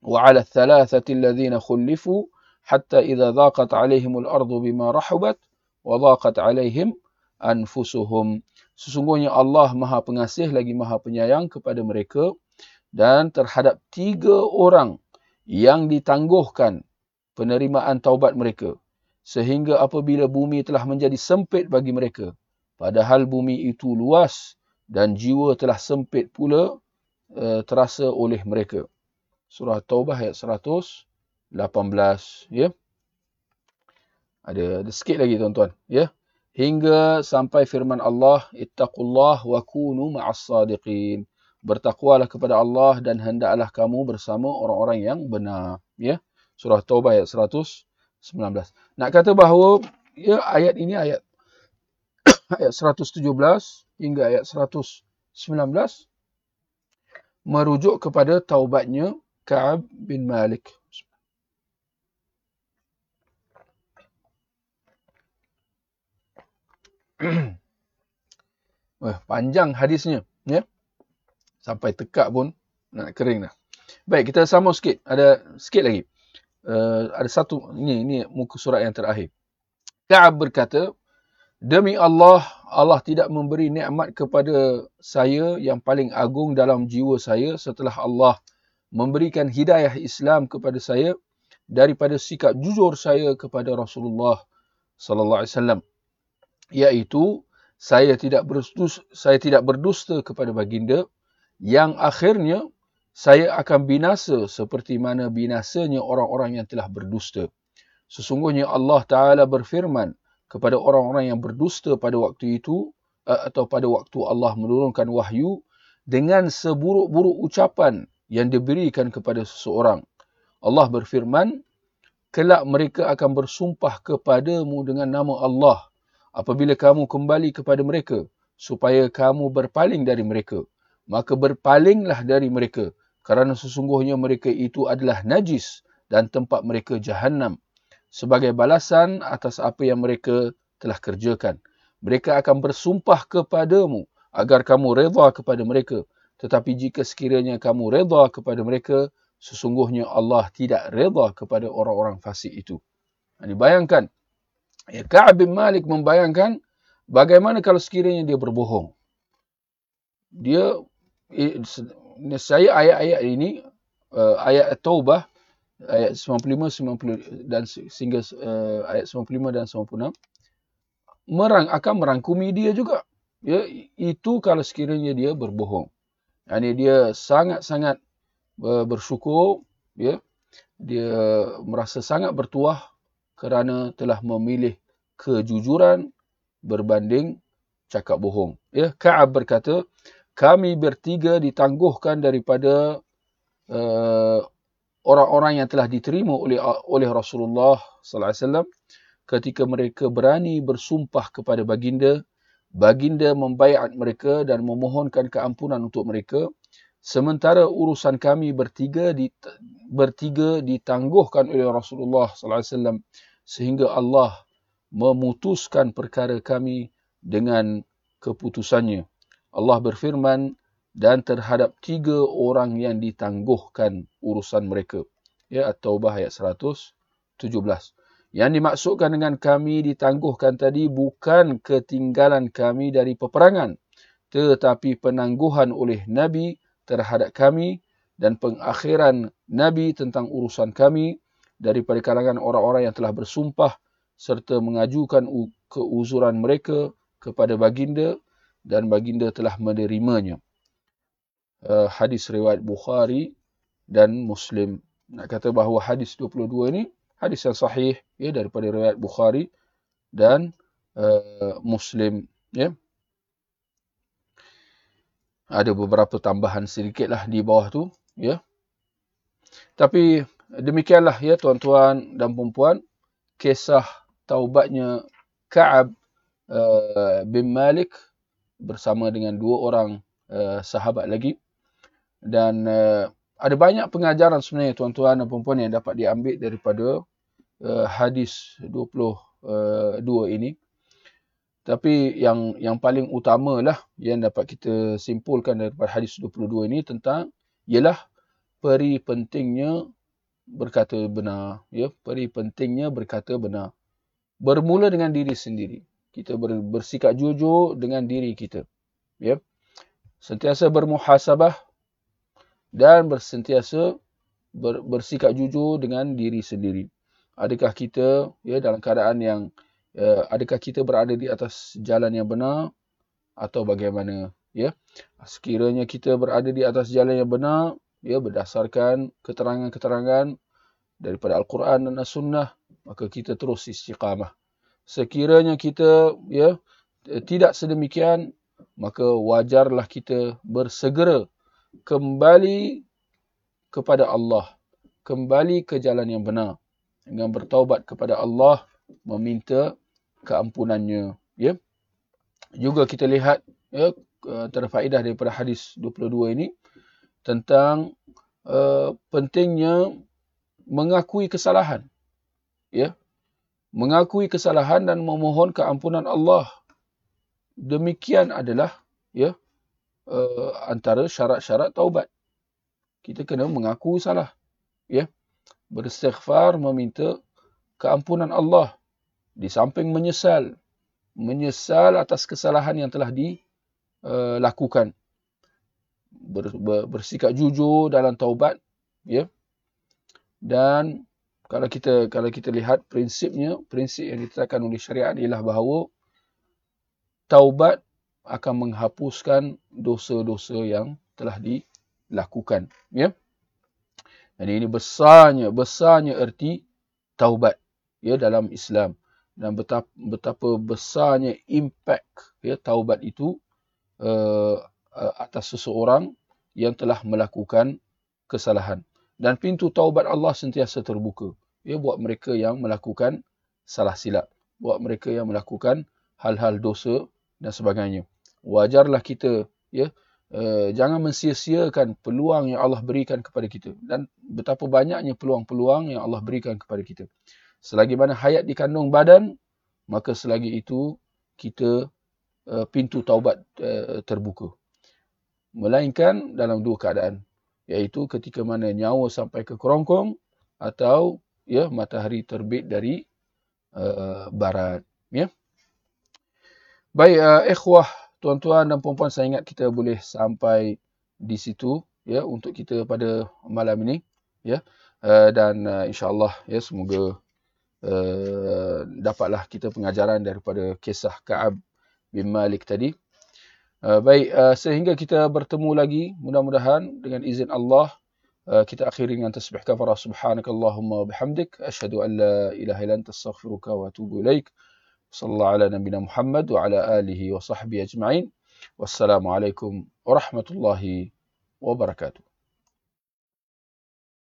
wa ala thalathati alladhina khulifu hatta idza dhaqat alaihim al-ardu bima rahabat wa dhaqat alaihim anfusuhum. Sesungguhnya Allah Maha Pengasih lagi Maha Penyayang kepada mereka dan terhadap tiga orang yang ditangguhkan penerimaan taubat mereka. Sehingga apabila bumi telah menjadi sempit bagi mereka padahal bumi itu luas dan jiwa telah sempit pula uh, terasa oleh mereka. Surah taubah ayat 118 ya. Ada ada sikit lagi tuan-tuan ya hingga sampai firman Allah ittaqullah wa kunu ma'as sadiqin bertakwalah kepada Allah dan hendaklah kamu bersama orang-orang yang benar ya surah taubah ayat 100 19. Nak kata bahawa ya ayat ini ayat ayat 117 hingga ayat 119 merujuk kepada taubatnya Ka'ab bin Malik. Wah, panjang hadisnya, ya. Sampai tekak pun nak kering dah. Baik, kita sama sikit. Ada sikit lagi uh, ada satu ini ini muka surat yang terakhir. Ka'ab berkata, demi Allah, Allah tidak memberi nikmat kepada saya yang paling agung dalam jiwa saya setelah Allah memberikan hidayah Islam kepada saya daripada sikap jujur saya kepada Rasulullah sallallahu alaihi wasallam iaitu saya tidak berdusta saya tidak berdusta kepada baginda yang akhirnya saya akan binasa seperti mana binasanya orang-orang yang telah berdusta. Sesungguhnya Allah Ta'ala berfirman kepada orang-orang yang berdusta pada waktu itu eh, atau pada waktu Allah menurunkan wahyu dengan seburuk-buruk ucapan yang diberikan kepada seseorang. Allah berfirman, kelak mereka akan bersumpah kepadamu dengan nama Allah apabila kamu kembali kepada mereka supaya kamu berpaling dari mereka. Maka berpalinglah dari mereka kerana sesungguhnya mereka itu adalah najis dan tempat mereka jahannam sebagai balasan atas apa yang mereka telah kerjakan. Mereka akan bersumpah kepadamu agar kamu redha kepada mereka. Tetapi jika sekiranya kamu redha kepada mereka, sesungguhnya Allah tidak redha kepada orang-orang fasik itu. Ini bayangkan. Ya, Ka'ab bin Malik membayangkan bagaimana kalau sekiranya dia berbohong. Dia eh, saya ayat-ayat ini uh, ayat taubah ayat 95 90 dan sehingga uh, ayat 95 dan 96 merang akan merangkumi dia juga. Ya itu kalau sekiranya dia berbohong. Yani dia sangat-sangat uh, bersyukur ya. Dia merasa sangat bertuah kerana telah memilih kejujuran berbanding cakap bohong. Ya, Ka'ab berkata, kami bertiga ditangguhkan daripada uh, orang-orang yang telah diterima oleh oleh Rasulullah sallallahu alaihi wasallam ketika mereka berani bersumpah kepada baginda, baginda membaiat mereka dan memohonkan keampunan untuk mereka sementara urusan kami bertiga di, bertiga ditangguhkan oleh Rasulullah sallallahu alaihi wasallam sehingga Allah memutuskan perkara kami dengan keputusannya. Allah berfirman dan terhadap tiga orang yang ditangguhkan urusan mereka. Ya, At-Taubah ayat 117. Yang dimaksudkan dengan kami ditangguhkan tadi bukan ketinggalan kami dari peperangan. Tetapi penangguhan oleh Nabi terhadap kami dan pengakhiran Nabi tentang urusan kami daripada kalangan orang-orang yang telah bersumpah serta mengajukan keuzuran mereka kepada baginda dan baginda telah menerimanya. Uh, hadis riwayat Bukhari dan Muslim. Nak kata bahawa hadis 22 ini hadis yang sahih ya daripada riwayat Bukhari dan uh, Muslim ya. Ada beberapa tambahan sedikitlah di bawah tu ya. Tapi demikianlah ya tuan-tuan dan puan-puan kisah taubatnya Ka'ab uh, bin Malik bersama dengan dua orang uh, sahabat lagi. Dan uh, ada banyak pengajaran sebenarnya tuan-tuan dan puan-puan yang dapat diambil daripada uh, hadis 22 uh, ini. Tapi yang yang paling utamalah yang dapat kita simpulkan daripada hadis 22 ini tentang ialah peri pentingnya berkata benar ya peri pentingnya berkata benar bermula dengan diri sendiri. Kita ber, bersikap jujur dengan diri kita. Ya. Sentiasa bermuhasabah dan bersentiasa ber, bersikap jujur dengan diri sendiri. Adakah kita ya dalam keadaan yang ya, adakah kita berada di atas jalan yang benar atau bagaimana ya? Sekiranya kita berada di atas jalan yang benar ya berdasarkan keterangan-keterangan daripada Al-Quran dan As-Sunnah maka kita terus istiqamah. Sekiranya kita ya tidak sedemikian, maka wajarlah kita bersegera kembali kepada Allah, kembali ke jalan yang benar dengan bertaubat kepada Allah, meminta keampunannya, ya. Juga kita lihat ya terfaedah daripada hadis 22 ini tentang uh, pentingnya mengakui kesalahan. Ya. Mengakui kesalahan dan memohon keampunan Allah. Demikian adalah ya uh, antara syarat-syarat taubat. Kita kena mengaku salah ya. Beristighfar meminta keampunan Allah. Di samping menyesal menyesal atas kesalahan yang telah dilakukan uh, ber, ber, bersikap jujur dalam taubat ya dan kalau kita kalau kita lihat prinsipnya, prinsip yang ditetapkan oleh syariat ialah bahawa taubat akan menghapuskan dosa-dosa yang telah dilakukan, ya. Jadi ini besarnya besarnya erti taubat ya dalam Islam dan betapa, betapa besarnya impact ya taubat itu uh, atas seseorang yang telah melakukan kesalahan. Dan pintu taubat Allah sentiasa terbuka. Ya buat mereka yang melakukan salah silap. Buat mereka yang melakukan hal-hal dosa dan sebagainya. Wajarlah kita ya uh, jangan mensia-siakan peluang yang Allah berikan kepada kita. Dan betapa banyaknya peluang-peluang yang Allah berikan kepada kita. Selagi mana hayat dikandung badan maka selagi itu kita uh, pintu taubat uh, terbuka melainkan dalam dua keadaan. Iaitu ketika mana nyawa sampai ke kerongkong atau ya matahari terbit dari uh, barat ya. Baik uh, ikhwah tuan-tuan dan puan-puan saya ingat kita boleh sampai di situ ya untuk kita pada malam ini ya. Uh, dan uh, insyaallah ya semoga uh, dapatlah kita pengajaran daripada kisah Ka'ab bin Malik tadi Uh, baik, uh, sehingga kita bertemu lagi mudah-mudahan dengan izin Allah Uh, kita akhiri dengan tasbih kafarah subhanakallahumma bihamdik asyhadu an la ilaha illa anta astaghfiruka wa atubu ilaik. Sallallahu ala nabiyina muhammad wa ala alihi wa sahbihi ajma'in. Wassalamu alaikum warahmatullahi wabarakatuh